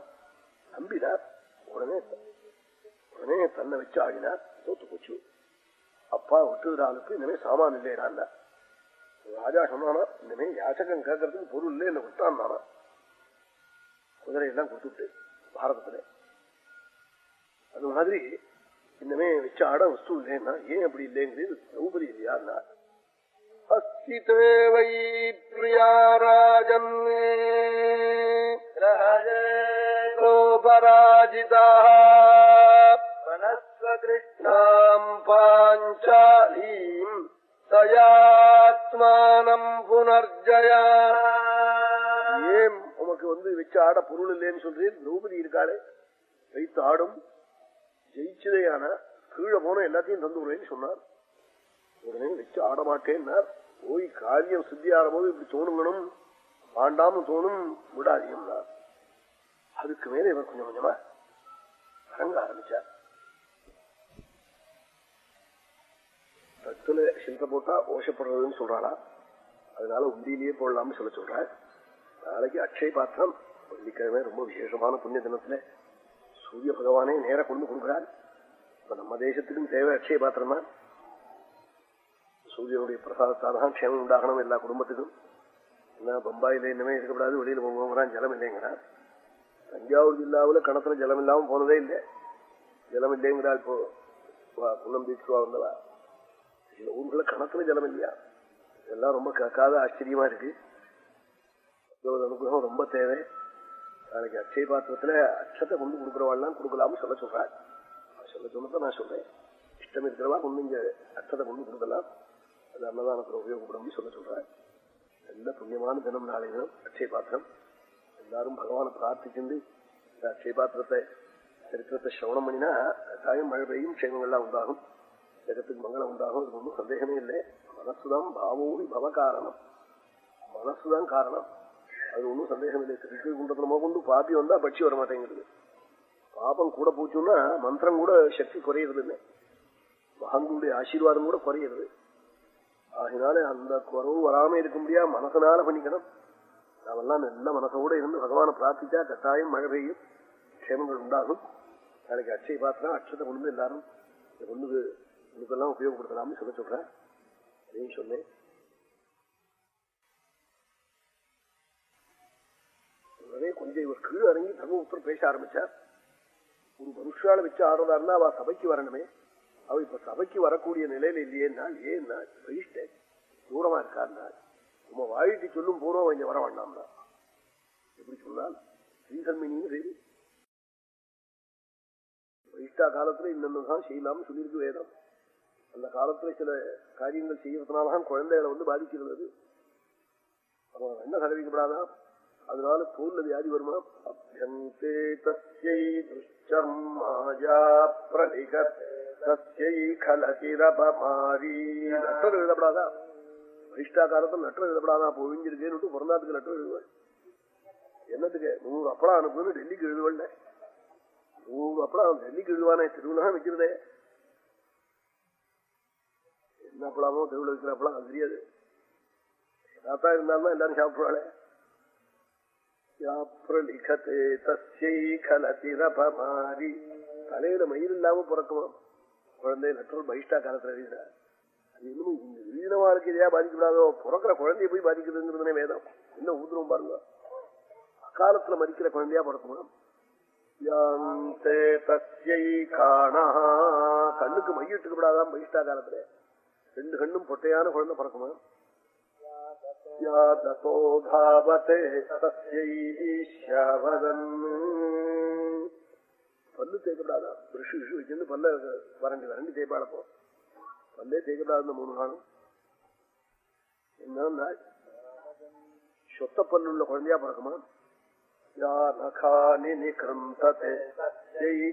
நம்பினார். உடனே உடனே தன்னை வச்சு ஆடினார். தோத்து போச்சு. அப்பா விட்டுற இனிமே சாமான் இல்லையா ராஜா சொன்னானா இனிமே யாச்சகம் கேட்கறதுக்கு பொருள் இல்லை என்ன விட்டான் நானா. குதிரையெல்லாம் கொடுத்துட்டு பாரதத்துல. அது மாதிரி இனிமே வச்சு ஆட வஸ்து இல்லைன்னா ஏன் அப்படி இல்லைங்கிறது திரௌபதி இல்லையா அஸ்தி தேவை பிரியா ராஜன் பராஜிதா வனஸ்வகிருஷ்ணாம் பாஞ்சாலீம் தயாத்மானம் புனர்ஜயா ஏன் உமக்கு வந்து வச்சு ஆட பொருள் இல்லைன்னு சொல்றேன் திரௌபதி இருக்காளே வைத்து ஆடும் ஜெயிச்சதையான கீழே போன எல்லாத்தையும் தந்து விடுறேன்னு சொன்னார். உடனே வச்சு ஆட மாட்டேன்னார். போய் காரியம் சித்தி ஆறும்போது இப்படி தோணுங்கணும் ஆண்டாம தோணும் விடாதீங்கன்னார் அதுக்கு மேல இவன் கொஞ்சம் கொஞ்சமா அடங்க ஆரம்பிச்சார் பத்துல சில்க போட்டா ஓஷப்படுறதுன்னு சொல்றாளா? அதனால உண்டியிலேயே போடலாம்னு சொல்ல சொல்றாள். நாளைக்கு அக்ஷய பாத்திரம் வெள்ளிக்கிழமை ரொம்ப விசேஷமான புண்ணிய தினத்துல சூரிய பகவானே நேர கொண்டு கொடுக்கிறார். இப்ப நம்ம தேசத்துக்கும் தேவை அக்ஷய பாத்திரம் தான் சூரியனுடைய பிரசாதத்தால் தான் க்ஷேமம் உண்டாகணும் எல்லா குடும்பத்துக்கும். என்ன பம்பாயில இன்னமே இருக்கப்படாது வெளியில போகிறான் ஜலம் இல்லைங்கிறார். தஞ்சாவூர் ஜில்லாவில் கணத்துல ஜலம் இல்லாமல் போனதே இல்லை. ஜலம் இல்லைங்கிறா இப்போ புன்னம் பீச்சுவா வந்தவா. சில ஊர்களில் கணத்துல ஜலம் இல்லையா இதெல்லாம் ரொம்ப கேட்காத ஆச்சரியமா இருக்கு. அனுகிரகம் ரொம்ப தேவை. நாளைக்கு அச்சய பாத்திரத்துல அச்சத்தை கொண்டு கொடுக்குறவாள்லாம் கொடுக்கலாம்னு சொல்ல சொல்றாள் சொல்ல சொன்னதான் நான் சொல்றேன். இஷ்டம் இருக்கிறவா கொண்டு இங்க அச்சத்தை கொண்டு கொடுக்கலாம். அது அன்னதானத்தில் உபயோகப்படும் சொல்ல சொல்றாள் நல்ல புண்ணியமான தினம் நாளை தினம் பாத்திரம். எல்லாரும் பகவானை பிரார்த்திச்சுண்டு இந்த அக்ஷய பாத்திரத்தை சரித்திரத்தை சிரவணம் பண்ணினா கட்டாயம் மழை பெய்யும் க்ஷேமங்கள்லாம் உண்டாகும். ஜகத்துக்கு மங்களம் உண்டாகும் அது ஒன்றும் சந்தேகமே இல்லை. மனசுதான் பாவோடி பவ காரணம். மனசுதான் காரணம். அது ஒன்றும் சந்தேகம் இல்லை. திருக்கை குண்டத்துல கொண்டு பாப்பி வந்தா பட்சி வர மாட்டேங்கிறது பாபம் கூட போச்சுன்னா மந்திரம் கூட சக்தி குறையிறது இல்லை. மகங்களுடைய ஆசீர்வாதம் கூட குறையிறது. ஆகினால அந்த குறவு வராம இருக்க முடியாது. மனசனால பண்ணிக்கணும். நாமெல்லாம் நல்ல மனசோட இருந்து பகவானை பிரார்த்திச்சா கட்டாயம் மழை பெய்யும் க்ஷேமங்கள் உண்டாகும். நாளைக்கு அச்சை பார்த்தா அச்சத்தை கொண்டு எல்லாரும் இந்த பொண்ணுக்கு உனக்கெல்லாம் உபயோகப்படுத்தலாம்னு சொல்ல சொல்றேன். அதையும் சொன்னேன். உடனே கொஞ்சம் இவர் கீழ் இறங்கி தர்மபுத்தர் பேச ஆரம்பிச்சார். ஒரு மனுஷால வச்சு ஆடுறதா இருந்தால் அவ சபைக்கு வரணுமே. அவ இப்ப சபைக்கு வரக்கூடிய நிலையில இல்லையேன்னா ஏன்னா வயிஷ்ட தூரமா இருக்காருன்னா உங்க வாழ்க்கை சொல்லும் பூர்வம் இங்க வர வேண்டாம் எப்படி சொன்னால் ஸ்ரீசன்மினியும் பேரு வைஷ்டா காலத்துல இன்னொன்னுதான் செய்யலாம்னு சொல்லியிருக்கு வேதம். அந்த காலத்துல சில காரியங்கள் செய்யறதுனாலதான் குழந்தைகளை வந்து பாதிக்கிறது. அவன் என்ன கலவிக்கப்படாதான் அதனால தோல்ல வியாதி வருமா? அபியந்தே தஸ்யை துஷ்டம் மாஜா பிரலிகத் தஸ்யை கலகிரபமாரி எழுதப்படாதா? வைஷ்டா காலத்துல லெட்டர் எழுதப்படாதா போவிஞ்சிருக்கேன்னு பிறந்தாத்துக்கு லெட்டர் எழுதுவேன் என்னத்துக்கு? நூறு அப்பளம் அனுப்புன்னு டெல்லிக்கு எழுதுவல்ல. நூறு அப்பளம் டெல்லிக்கு எழுதுவானே. திருவிழா வைக்கிறதே என்ன அப்பளாமோ தெருவில் வைக்கிற அப்பளம் அது தெரியாது. ஏதாத்தான் இருந்தாலும் எல்லாரும் சாப்பிடுவாளே. பிரலிகத்தே தஸ்யை கலதிரபமாரி. தலையில மயில் இல்லாம பிறக்குமா? குழந்தை லெட்டர் பைஷ்டா காலத்துல எழுதுறார் அது இன்னும் இந்த எழுதின வாழ்க்கையா பாதிக்கப்படாதோ பிறக்கிற குழந்தைய போய் பாதிக்குதுங்கிறதுனே வேதம். என்ன ஊதுறோம் பாருங்க. அக்காலத்துல மதிக்கிற குழந்தையா பிறக்குமா? யாந்தே தஸ்யை காணா. கண்ணுக்கு காலத்துல ரெண்டு கண்ணும் பொட்டையான குழந்தை பிறக்குமா? பல்லு தேய்க்கப்படாதா பிரஷ் விஷு வச்சிருந்து பல்ல வறண்டி தேய்ப்பாடப்போ பல்லே இந்த மூணு நாளும் என்ன சொத்த பல்லுள்ள குழந்தையா பிறக்குமா யா நகானி நிகிருந்ததே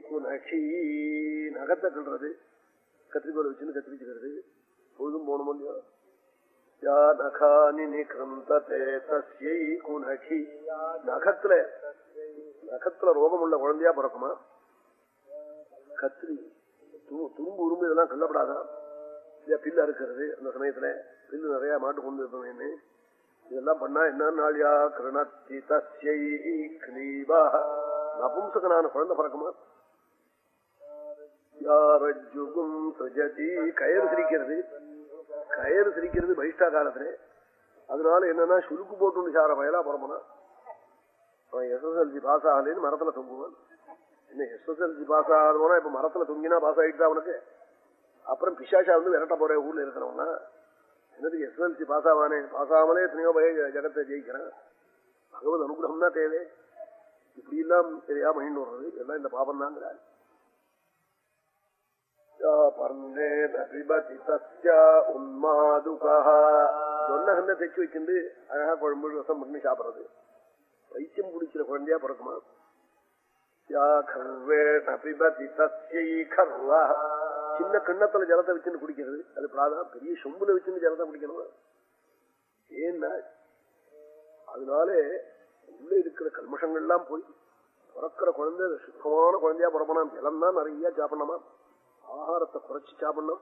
குணகி நகத்தை கிள்றது கத்திரிக்கோலை வச்சுன்னு கத்திரிச்சுக்கிறது பொழுதும் போகணும் இல்லையோ யா நகானி நிகிருந்ததே தஸ்யை குணகி நகத்துல நகத்துல ரோகம் உள்ள குழந்தையா பிறக்குமா கத்திரி தும்பு உரும்பு இதெல்லாம் கள்ளப்படாதான் இல்லையா பில்லு அறுக்கிறது. அந்த சமயத்துல பில்லு நிறைய மாட்டு கொண்டு இருப்பேன்னு இதெல்லாம் பண்ணா என்ன நாளியா? கிருணத்தி தீபா நபும்சகனான குழந்தை பிறக்குமா? யாரஜுகும் சுஜதி. கயறு சிரிக்கிறது. கயறு சிரிக்கிறது பகிஷ்டா காலத்துல. அதனால என்னன்னா சுருக்கு போட்டு சார பயலா பிறப்பனா? அவன் எஸ்எஸ்எல்சி பாஸ் ஆகலன்னு மரத்துல தொங்குவான். என்ன எஸ்எஸ்எல்சி பாஸ் ஆகணும்னா இப்ப மரத்துல தொங்கினா பாஸ் ஆகிட்டு அவனுக்கு? அப்புறம் பிசாஷா வந்து விரட்ட போற ஊர்ல இருக்கிறவனா? என்னது எஸ்எல்சி பாஸ் ஆவானே பாஸ் ஆகாமலே எத்தனையோ பய ஜகத்தை ஜெயிக்கிறான். பகவத் அனுகிரகம் தான் தேவை. இப்படி எல்லாம் தெரியா மகிழ்ந்து வர்றது எல்லாம் இந்த பாபம் தான் சொன்ன தைச்சு வச்சுட்டு அழகா குழம்பு ரசம் பண்ணி சாப்பிடுறது. வைத்தியம் பிடிக்கிற குழந்தையா பிறக்குமா? சின்ன கிண்ணத்துல ஜலத்தை வச்சுன்னு குடிக்கிறது அது பிராதம் பெரிய சொம்புல வச்சுன்னு ஜலத்தை குடிக்கணும்? ஏன்னா அதனால உள்ள இருக்கிற கல்மஷங்கள்லாம் போய் பிறக்கிற குழந்தை சுத்தமான குழந்தையா பிறப்பணும் ஜலம் தான் நிறைய சாப்பிடணுமா? ஆகாரத்தை குறைச்சி சாப்பிடணும்.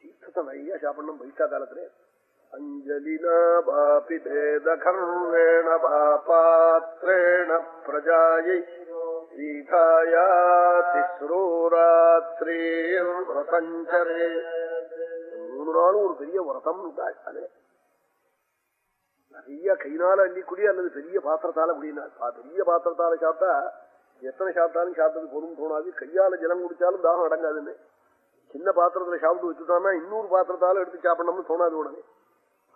தீர்த்தத்தை நிறைய சாப்பிடணும் பைசா காலத்துல. அஞ்சலினா பாபி பேதகர்வேண பாபாத்திரேண பிரஜாயை ஸ்ரீதாயா திஸ்ரோ ராத்திரே விரதஞ்சரே மூணு நாளும் ஒரு பெரிய விரதம் நிறைய கைனால அள்ளிக்குடி அல்லது பெரிய பாத்திரத்தால முடியினா பெரிய பாத்திரத்தால சாப்பிட்டா எத்தனை சாப்பிட்டாலும் சாப்பிட்டது பொருள் தோணாது கையால ஜலம் குடிச்சாலும் தாகம் அடங்காதுன்னு சின்ன பாத்திரத்துல சாப்பிட்டு வச்சுட்டான்னா இன்னொரு பாத்திரத்தால எடுத்து சாப்பிடணும்னு தோணாது உடனே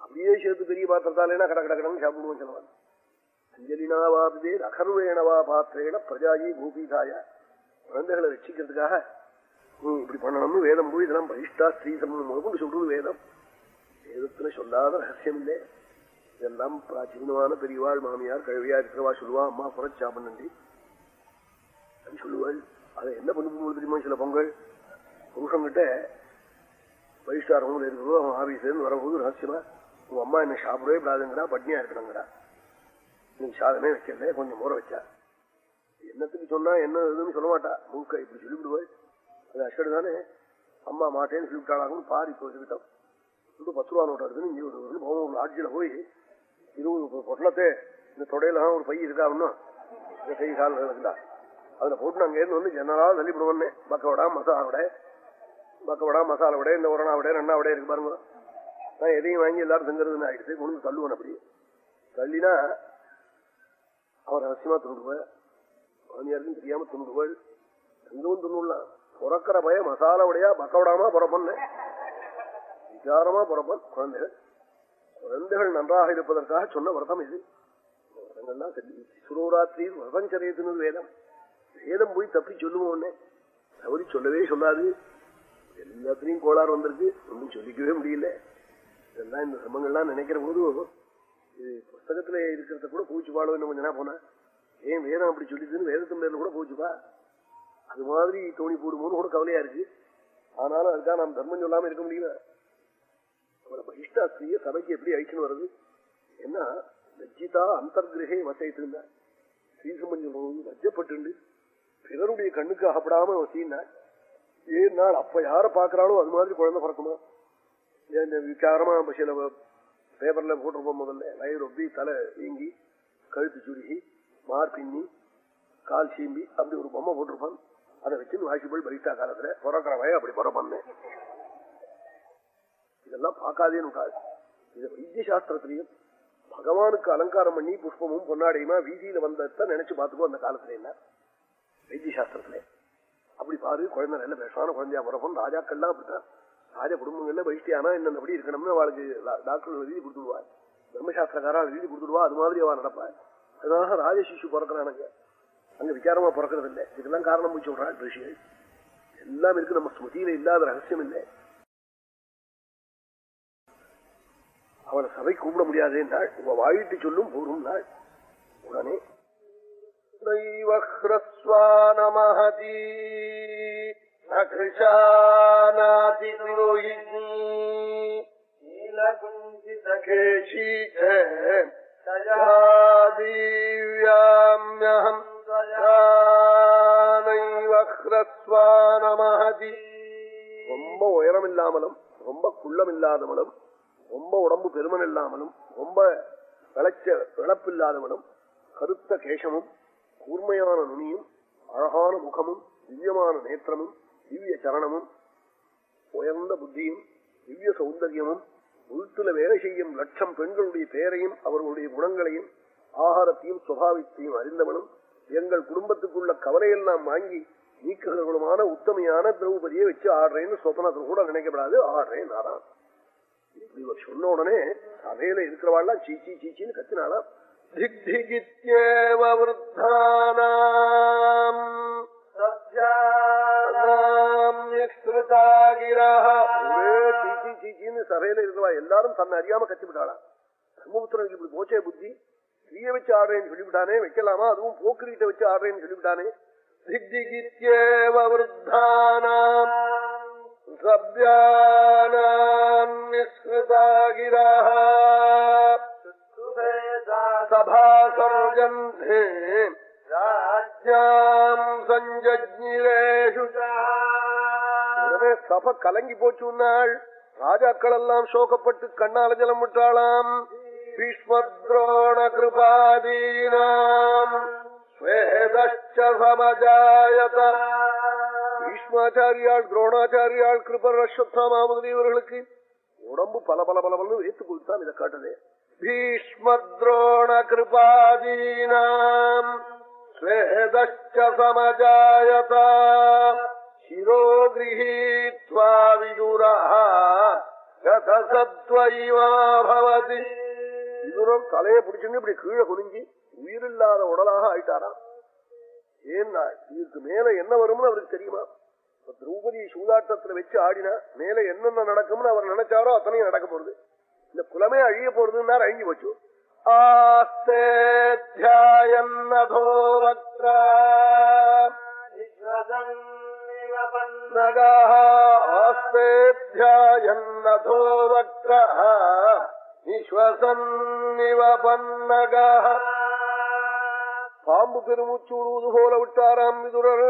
அப்படியே சேர்த்து பெரிய பாத்திரத்தாலேனா கட கடக்கடன்னு சாப்பிடுவோம் சிலவன் அஞ்சலினாவாதே அகர்வேணவா பாத்திரேன பிரஜாயி பூபீதாய. குழந்தைகளை ரட்சிக்கிறதுக்காக நீ இப்படி பண்ணணும்னு வேதம் போய் இதெல்லாம் பரிஷ்டா ஸ்ரீ சம்பந்தம் முதற்கொண்டு சொல்றது வேதம். வேதத்துல சொல்லாத ரகசியம் இல்லை இதெல்லாம் பிராச்சீனமான பெரியவாள் மாமியார் கழுவியா இருக்கிறவா சொல்லுவா. அம்மா புறச்சா பண்ணி சொல்லுவாள். அதை என்ன பண்ணு தெரியுமா சில பொங்கல்? புருஷங்கிட்ட பைஸ்டார் ரூம்ல இருக்கிறதோ அவன் ஆபீஸ்ல வரும்போது ரகசியமா உங்க அம்மா என்ன சாப்பிடவே கூடாதுங்கிறா பட்னியா இருக்கணுங்கிறா நீ சாதமே வைக்கிறதே கொஞ்சம் முறை வச்சா. என்னத்துக்கு சொன்னா என்ன இதுன்னு சொல்ல மாட்டா. மூக்க இப்படி சொல்லிவிடுவாள். அது அஷடு தானே. அம்மா மாட்டேன்னு சொல்லிவிட்டாளாங்கன்னு பாரி போட்டுக்கிட்டோம் சொல்லிட்டு பத்து ரூபா நோட்டா இருக்குன்னு இங்கே ஒரு போவோம் ஒரு லாட்ஜில் போய் இருபது பொட்டலத்தை இந்த தொடையில ஒரு பை இருக்கா இன்னும் இந்த கை கால் இருக்குதா? அதில் போட்டு நாங்கள் இருந்து வந்து ஜன்னலா தள்ளிவிடுவோன்னே பக்கவடா மசாலா விட. பக்கவடா மசாலா விட இந்த உரணா விட ரெண்டா விட இருக்கு பாருங்க. நான் எதையும் வாங்கி எல்லாரும் திங்கிறதுன்னு ஆயிடுச்சு. கொண்டு தள்ளுவேன் அப்படி தள்ளினா அவர் ரகசியமா துண்டுவேன் மாமியாருக்கும் தெரியாம துண்டுவள் எங்கும் துண்ணுலாம் பிறக்கிற பய மசாலா உடையா பக்கவடாமா பிறப்பன்னு. விசாரமா பிறப்பன். குழந்தைகள். குழந்தைகள் நன்றாக இருப்பதற்காக சொன்ன விரதம் இது. விரதங்கள்லாம் சரி. சுரோராத்திரி விரதம் சரியத்துன்னு வேதம். வேதம் போய் தப்பி சொல்லுவோன்னே தவறி சொல்லவே சொல்லாது. எல்லாத்துலயும் கோளாறு வந்திருக்கு. ஒன்றும் சொல்லிக்கவே முடியல. இதெல்லாம் இந்த சமங்கள்லாம் நினைக்கிற போது இது புஸ்தகத்துல இருக்கிறத கூட பூச்சி பாடம் இன்னும் கொஞ்ச போனா ஏன் வேதம் அப்படி சொல்லிதுன்னு வேதத்து மேல கூட பூச்சிப்பா அது மாதிரி தோணி போடுமோன்னு கூட கவலையா இருக்கு. ஆனாலும் அதுக்காக நாம் தர்மம் சொல்லாம இருக்க முடியல. அவரை பகிஷ்டாஸ்திரிய சபைக்கு எப்படி அழிச்சுன்னு வருது என்ன லஜ்ஜிதா அந்தர்கிரகே வசைத்து இருந்தா ஸ்ரீசம்பன் சொல்றது லஜ்ஜப்பட்டு பிறருடைய கண்ணுக்கு அகப்படாம வசீன்னா ஏன் நாள் அப்ப யார பாக்குறாளோ அது மாதிரி குழந்தை பிறக்குமா? ஏன் விசாரமா சில பேப்பர்ல போட்டிருப்போம் முதல்ல. வயிறு ஒப்பி தலை வீங்கி கழுத்து சுருகி மார்பின்னி கால் சீம்பி அப்படி ஒரு பொம்மை போட்டிருப்பான். அதை வச்சு வாசிபல் பரிசா காலத்துல. பிறக்கிற வய அப்படி பிறப்பான்னு. இதெல்லாம் பார்க்காதேன்னு காது. இது வைத்திய சாஸ்திரத்திலையும் பகவானுக்கு அலங்காரம் பண்ணி புஷ்பமும் பொன்னாடையுமா வீதியில வந்தத நினைச்சு பார்த்துக்கோ அந்த காலத்துல என்ன? வைத்திய சாஸ்திரத்துல. அப்படி பாரு குழந்தை நல்ல பேசான குழந்தையா பிறப்போம் ராஜாக்கள்லாம் அப்படித்தான். ராஜ குடும்பங்கள்ல வைஷ்டியானா என்னென்னபடி இருக்கணும்னு அவளுக்கு டாக்டர் எழுதி கொடுத்துடுவா தர்மசாஸ்திரக்காரா எழுதி கொடுத்துருவா அது மாதிரி அவள் நடப்பாள் அதனால ராஜசிசு பிறக்கிறானுங்க அங்க. விசாரமா பிறக்கிறது இல்லை இதெல்லாம் காரணம் போய் சொல்றாள் ரிஷிகள் எல்லாம் இருக்கு நம்ம ஸ்மதியில இல்லாத ரகசியம் இல்லை. அவளை சபை கூப்பிட முடியாதே நாள் உங்க வாயிட்டு சொல்லும் போரும் நாள். உடனே நமஹதீ नकृशानाति पुरोहिणी नीलकुञ्चितकेशी च तया दीव्याम्यहम् त्वया ह्रस्वानमहति ரொம்ப உயரம் இல்லாமலும் ரொம்ப குள்ளம் இல்லாதவளும் ரொம்ப உடம்பு பெருமன் இல்லாமலும் ரொம்ப விளைச்ச விளப்பில்லாதவளும் கருத்த கேசமும் கூர்மையான நுனியும் அழகான முகமும் திவ்யமான நேத்திரமும் திவ்ய சரணமும் உயர்ந்த புத்தியும் திவ்ய சௌந்தர்யமும் வீட்டுல வேலை செய்யும் லட்சம் பெண்களுடைய பெயரையும் அவர்களுடைய குணங்களையும் ஆகாரத்தையும் சுவாவத்தையும் அறிந்தவனும் எங்கள் குடும்பத்துக்குள்ள கவலையெல்லாம் வாங்கி நீக்குகிறவளுமான உத்தமையான திரௌபதியை வச்சு ஆடுறேன்னு சொப்பனத்தில் கூட நினைக்கப்படாது. ஆடுறேன் நாரான் இவர் சொன்ன உடனே சபையில இருக்கிறவாள்லாம் சீச்சி சீச்சின்னு கத்தினாலாம் திக் திகித்யேவ விருத்தானாம். சபையில இருந்தவா எல்லாரும் தன்னை அறியாம கத்தி விட்டாளா தர்மபுத்திரனுக்கு இப்படி போச்சே புத்தி ஸ்ரீய வச்சு ஆடுறேன்னு சொல்லிவிட்டானே வைக்கலாமா அதுவும் போக்குரீட்டை வச்சு ஆடுறேன்னு சொல்லிவிட்டானே சபாசர்ஜன் ராஜ்யாம் சஞ்சஜ்னிரேஷு சப கலங்கி போச்சுன்னாள் ராஜாக்கள் எல்லாம் சோகப்பட்டு கண்ணால ஜலம் விட்டாளாம். பீஷ்மத்ரோண கிருபாதீனாம். பீஷ்மாச்சாரியாள் துரோணாச்சாரியாள் கிருபர் அஸ்வத்தாமா முதலியவர்களுக்கு உடம்பு பல பல பல பல வைத்து போயிட்டான் இதை காட்டுதே. பீஷ்மத்ரோண கிருபாதீனாம். சமஜாயதா. शिरो गृहीत्वा विदुरः गतसत्त्वैवाभवति இதுரம் தலையை பிடிச்சுன்னு இப்படி கீழே குனிஞ்சு உயிரில்லாத உடலாக ஆயிட்டாராம் ஏன்னா இதுக்கு மேல என்ன வரும்னு அவருக்கு தெரியுமா இப்ப திரௌபதி சூதாட்டத்துல வச்சு ஆடினா மேல என்னென்ன நடக்கும்னு அவர் நினைச்சாரோ அத்தனையும் நடக்க போறது இந்த குலமே அழிய போறதுன்னா அழிஞ்சு போச்சு आस्तेऽध्यायन्नभो वक्त्रा नगः आस्तेऽध्यायन्नथो वक्त्रः निश्वसन्निव पन्नगः பாம்பு பெருமூச்சு விடுவது போல விட்டாராம் விதுரர்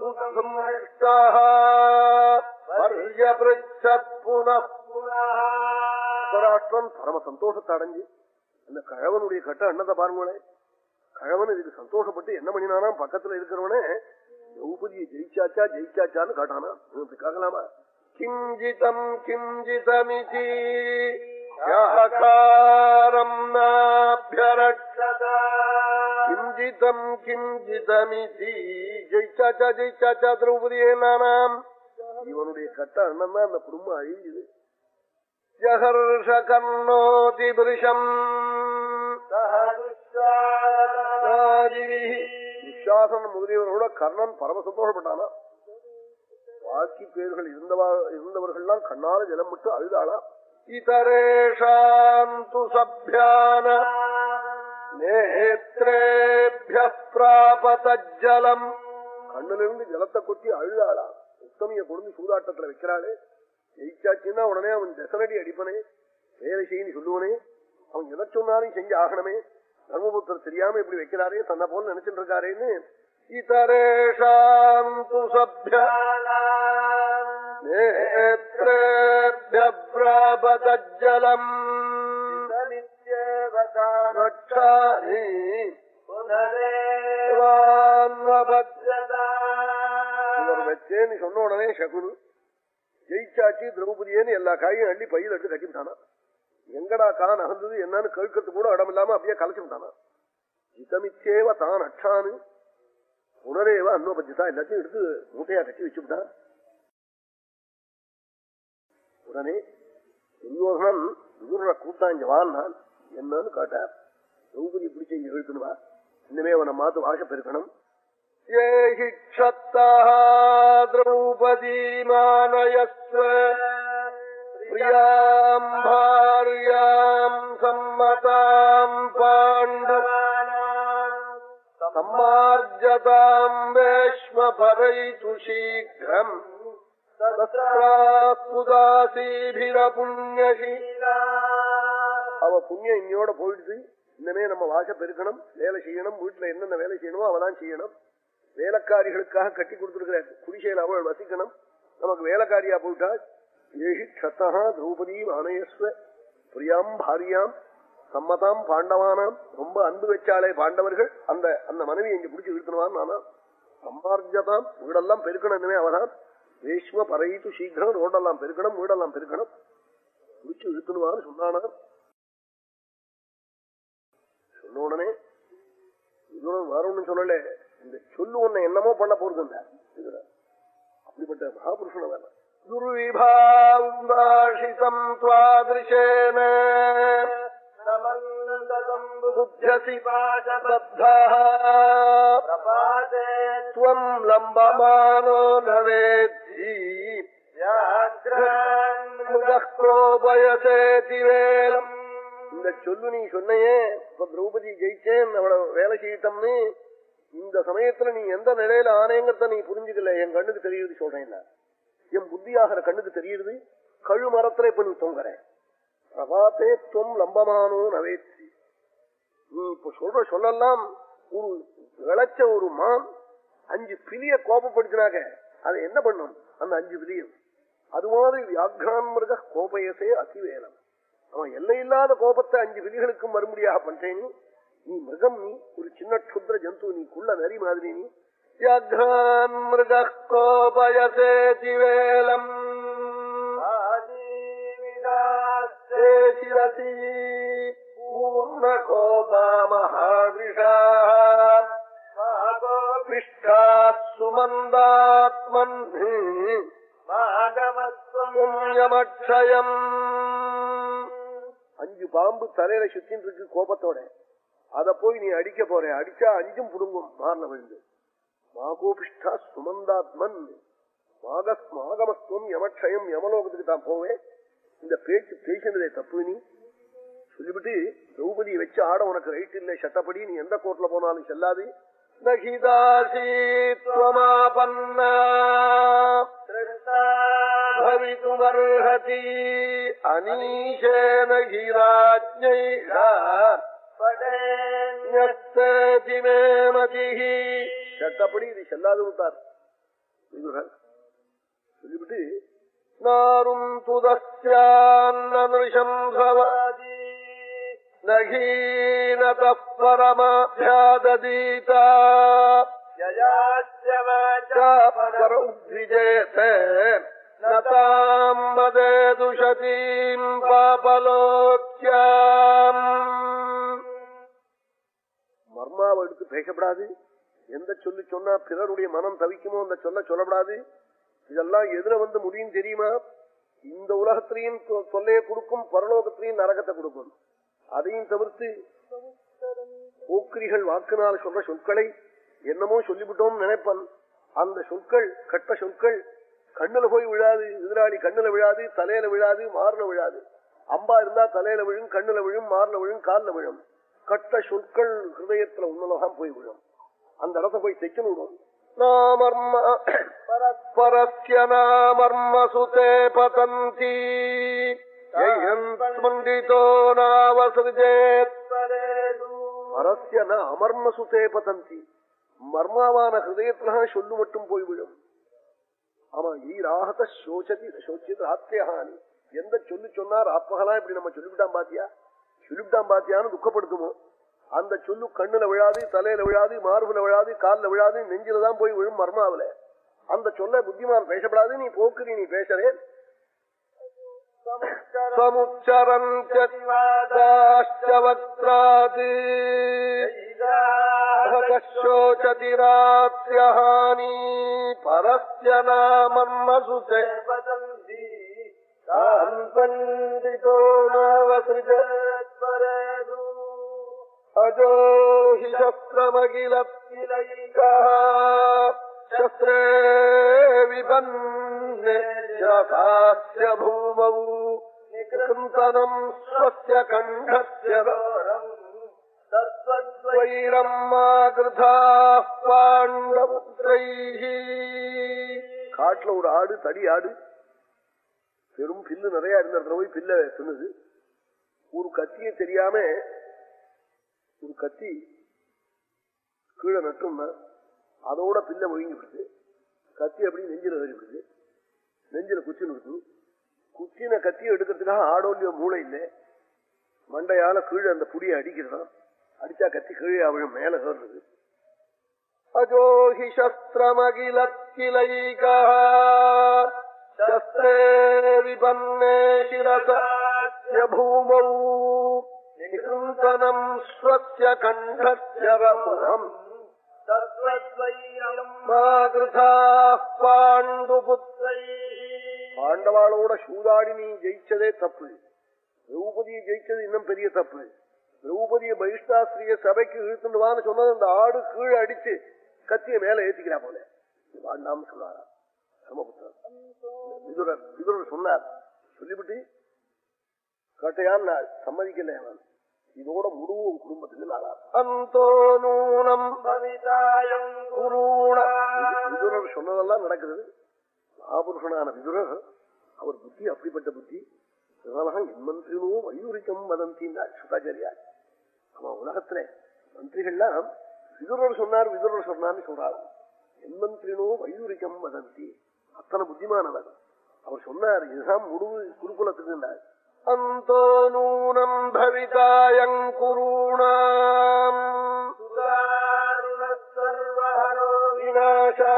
धृतराष्ट्रः पर्यपृच्छत् पुनः पुनः திருத்தராஷ்டிரன் பரம சந்தோஷத்தை அடைஞ்சு அந்த கழவனுடைய கட்ட அண்ணத்தை பாருங்களேன் கழவன் இதுக்கு சந்தோஷப்பட்டு என்ன பண்ணினானா பக்கத்துல இருக்கிறவனே திரௌபதியை ஜெயிச்சாச்சா ஜெயிச்சாச்சான்னு காட்டானா? இப்படி காக்கலாமா கிஞ்சிதம் கிஞ்சிதமிதி கிஞ்சிதம் கிஞ்சிதமிதி ஜெயிச்சாச்சா ஜெயிச்சாச்சா திரௌபதி என்னானாம் இவனுடைய கட்ட அண்ணன் தான் அந்த குடும்பம் அழியுது. ஜஹர்ஷ கண்ணோதி பிரிஷம் துஷாசன் முதலியவர்களோட கர்ணன் பரம சந்தோஷப்பட்டானா? பாக்கி பேர்கள் இருந்தவா இருந்தவர்கள்லாம் கண்ணால ஜலம் விட்டு அழுதாளா? இதரேஷாம் து சபியான நேத்ரேபிய பிராபதஜலம். கண்ணிலிருந்து ஜலத்தை கொட்டி அழுதாளா? உத்தமிய கொண்டு சூதாட்டத்துல வைக்கிறாளே. ஜெயிச்சாச்சுன்னா உடனே அவன் தசனடி அடிப்பனே வேலை செய்யு சொல்லுவனே. அவன் எதை சொன்னாலும் செஞ்சு ஆகணுமே. தர்மபுத்தர் தெரியாம இப்படி வைக்கிறாரே தன்னை போல நினைச்சிட்டு இருக்காரேன்னு இதரேஷாம் து வச்சேன்னு சொன்ன உடனே சகுனு ஜெயிச்சாச்சு திரௌபதியேன்னு எல்லா காயும் அள்ளி பையில் எடுத்து கட்டிவிட்டானா? எங்கடா கான் அகந்தது என்னன்னு கேட்கறது கூட இடம் இல்லாம அப்படியே கலைச்சு விட்டானா? ஜிதமிச்சேவ தான் அச்சானு புனரேவ அன்னோபத்தியதா எல்லாத்தையும் எடுத்து மூட்டையா கட்டி வச்சுவிட்டான் உடனே துரியோகன் விதுர கூட்டான் வாழ்நாள் என்னன்னு கேட்டார் திரௌபதி பிடிச்ச இங்க இழுக்கணுமா இன்னுமே அவனை மாத்து வாஷ பெருக்கணும். ஏஹி க்ஷத்தா திரௌபதி மானயஸ்வ. பிரியாம் பாரியாம் சம்மதாம் பாண்டவானாம் சம்மார்ஜதாம் வேஷ்ம பரைது சீக்கிரம் அவ புண்ணியம் இன்னையோட போயிடுது இன்னமே நம்ம வாச பெருக்கணும். வேலை செய்யணும். வீட்டுல என்னென்ன வேலை செய்யணுமோ அவதான் செய்யணும். வேலைக்காரிகளுக்காக கட்டி கொடுத்துருக்கிற குடிசையில் அவள் வசிக்கணும். நமக்கு வேலைக்காரியா போயிட்டா ஏஷி க்ஷத்தா திரௌபதி ஆனயஸ்வ பிரியாம் பாரியாம் சம்மதாம் பாண்டவானாம் ரொம்ப அன்பு வச்சாலே பாண்டவர்கள் அந்த அந்த மனைவி இங்க பிடிச்சி இழுக்கணுவான் நானா? சம்பார்ஜதாம் வீடெல்லாம் பெருக்கணும் இனிமே அவதான் ரேஷ்ம பறையிட்டு சீக்கிரம் ரோடெல்லாம் பெருக்கணும் வீடெல்லாம் பெருக்கணும். பிடிச்சு இழுக்கணுவான்னு சொன்னானா? சொன்ன உடனே இதுடன் வேற ஒண்ணும் சொல்லல இந்த சொல்லு உன்னை என்னமோ பண்ண போறது இந்த அப்படிப்பட்ட மகாபுருஷனை வேலை துர்விபாஷிதம் துவாதிருஷேன துவம் லம்பமானோ நவேத்தி கோபயசேதிவேலம் இந்த சொல்லு நீ சொன்னையே இப்ப திரௌபதி ஜெயிச்சேன் அவளை வேலை செய்யிட்டோம்னு. இந்த சமயத்துல நீ எந்த நிலையில ஆனேங்கிறத நீ புரிஞ்சுக்கல என் கண்ணுக்கு தெரியுது சொல்றேன் என் புத்தியாகிற கண்ணுக்கு தெரியுது? கழு மரத்துல இப்ப நீ தொங்குற. பிரபாத்தே தொம் லம்பமானோ நவேச்சி நீ இப்ப சொல்ற சொல்லலாம் ஒரு விளைச்ச ஒரு மான் அஞ்சு பிலிய கோபப்படுத்தினாக்க அதை என்ன பண்ணும்? அந்த அஞ்சு பிலியம். அது மாதிரி வியாக்ரான் மிருக கோபயசே அதிவேலம் அவன் எல்லையில்லாத கோபத்தை அஞ்சு விதிகளுக்கும் மறுபடியாக பண்றேன் நீ மிருகம் நீ ஒரு சின்ன க்ஷுத்ர ஜந்து நீக்குள்ள நரி மாதிரி நீ வியாக்ரான் மிருக கோபயசே திவேலம் பூர்ண கோபா மகாவிஷா பிஷ்டா சுமந்தாத்மன் புண்ணியமட்சயம் அஞ்சு பாம்பு தலையில சுத்தின் இருக்கு கோபத்தோட. அத போய் நீ அடிக்க போற. அடிச்சா அஞ்சும் புடுங்கும். மாறின விழுந்து. மாகோபிஷ்டா சுமந்தாத்மன் மாகஸ்மாகமஸ்துவம் யமக்ஷயம் யமலோகத்துக்கு தான் போவேன் இந்த பேச்சு பேசினதே தப்பு நீ சொல்லிவிட்டு திரௌபதியை வச்சு ஆட உனக்கு ரைட் இல்லை சட்டப்படி நீ எந்த கோர்ட்ல போனாலும் செல்லாது நகிதாசீத்வமாபன்னி அனீஷேனகிராஜ்ஞை சட்டப்படி இது செல்லாது விட்டார். சொல்லிவிட்டு நாரும் துதஸ்யான்னிஷம்சவாதி நகீனத பரமாபியாதீதா பரவுஜேத நதாம் மதேதுஷதீம் பாபலோக்கியாம் மர்மாவை எடுத்து பேசப்படாது எந்த சொல்லி சொன்னா பிறருடைய மனம் தவிக்குமோ அந்த சொல்ல சொல்லப்படாது. இதெல்லாம் எதிர வந்து முடியும் தெரியுமா? இந்த உலகத்திலையும் தொல்லையை கொடுக்கும் பரலோகத்திலையும் நரகத்தை கொடுக்கும். அதையும் தவிர்த்து போக்கிரிகள் வாக்குனால் சொல்ற சொற்களை என்னமோ சொல்லிவிட்டோம் நினைப்பன். அந்த சொற்கள் கட்ட சொற்கள் கண்ணுல போய் விழாது எதிராளி கண்ணுல விழாது தலையில விழாது மாறுல விழாது. அம்பா இருந்தா தலையில விழும் கண்ணுல விழும் மாறுல விழும் காலில் விழும். கட்ட சொற்கள் ஹிருதயத்துல உன்னலகம் போய் விழும். அந்த இடத்த போய் தைக்கணும் நாமர்ம பரஸ்ய நாமர்மசுதே பதந்தி. ஸ்மண்டிதோ நாவசேத் பரஸ்ய ந அமர்மசுதே பதந்தி. மர்மாவான ஹிருதயத்துல சொல்லு மட்டும் போய்விடும் ஆமா ஈராகத சோச்சதி சோச்சியது ஆத்தியஹானி எந்த சொல்லு சொன்னார் அப்பகலாம் இப்படி நம்ம சொல்லிவிட்டான் பாத்தியா? சொல்லிவிட்டான் பாத்தியான்னு துக்கப்படுத்துமோ அந்த சொல்லு கண்ணுல விழாது தலையில விழாது மார்புல விழாது காலில் விழாது நெஞ்சில தான் போய் விழும் மர்மாவில. அந்த சொல்ல புத்திமான் பேசப்படாது நீ போக்குறி நீ பேசுறேன் சமுச்சரஞ்சவக்ராது சோச்சதிராத்யஹானி பரஸ்ய நாமர்மசுதே பண்டிதோ நவசிருஜத்வரேது अजो हि शस्त्रमखिलैकः शस्त्रे विपन्ने जसास्य भूमौ निकृन्तनम् स्वस्य कण्ठस्य तद्वैरम् माकृथाः பாண்டபுத்திரைः காட்டுல ஒரு ஆடு தடி ஆடு பெரும் பில்லு நிறைய இருந்த இடத்துல போய் பில்ல தின்னுது ஒரு கத்தியை தெரியாம ஒரு கத்தி கீழே நட்டோம்னா அதோட பில்ல ஒழுங்கி விடுது. கத்தி அப்படி நெஞ்சில ஏறி நெஞ்சில குச்சி நிறுத்து குச்சின கத்தியை எடுக்கிறதுக்காக ஆடோல்லிய மூளை இல்லை. மண்டையால கீழே அந்த புடியை அடிக்கிறதான் அடிச்சா கத்தி கீழே அவளும் மேல சேர்றது அஜோஹி சஸ்திரமகிலக்கிலைகா. சஸ்திரே விபன்னே சிரசூமௌ பூமௌ நிகுந்தனம் ஸ்வஸ்ய கண்டஸ்ய ரமுகம் பாண்டவாளோட சூதாடி நீ ஜெயிச்சதே தப்பு திரௌபதியை ஜெயிச்சது இன்னும் பெரிய தப்பு திரௌபதிய பகிஷ்டாஸ்திரிய சபைக்கு இழுத்துடுவான்னு சொன்னது அந்த ஆடு கீழே அடிச்சு கத்திய மேல ஏத்திக்கிறா போல வாண்டாம் சொன்னாரா விதுரர் சொன்னார் சொல்லிவிட்டு கட்டையான் நான் சம்மதிக்கல அவன். இதோட முழுவும் குடும்பத்துக்கு விதுரர் சொன்னதெல்லாம் நடக்கிறது மகாபுருஷனான விதுரர் அவர் புத்தி அப்படிப்பட்ட புத்தி. அதனாலதான் என் மந்திரினும் வயூரிக்கம் வதந்தின்னார் சுகாச்சாரியா அவன் உலகத்துல மந்திரிகள்லாம் விதுரர் சொன்னார் விதுரர் சொன்னார்னு சொல்றாரு என் மந்திரினோ வயூரிக்கம் வதந்தி. அத்தனை புத்திமானவர். அவர் சொன்னார் இதுதான் முடிவு குருகுலத்துக்கு அந்தோ நூனம் பவிதாயங்குருணாம் விநாசா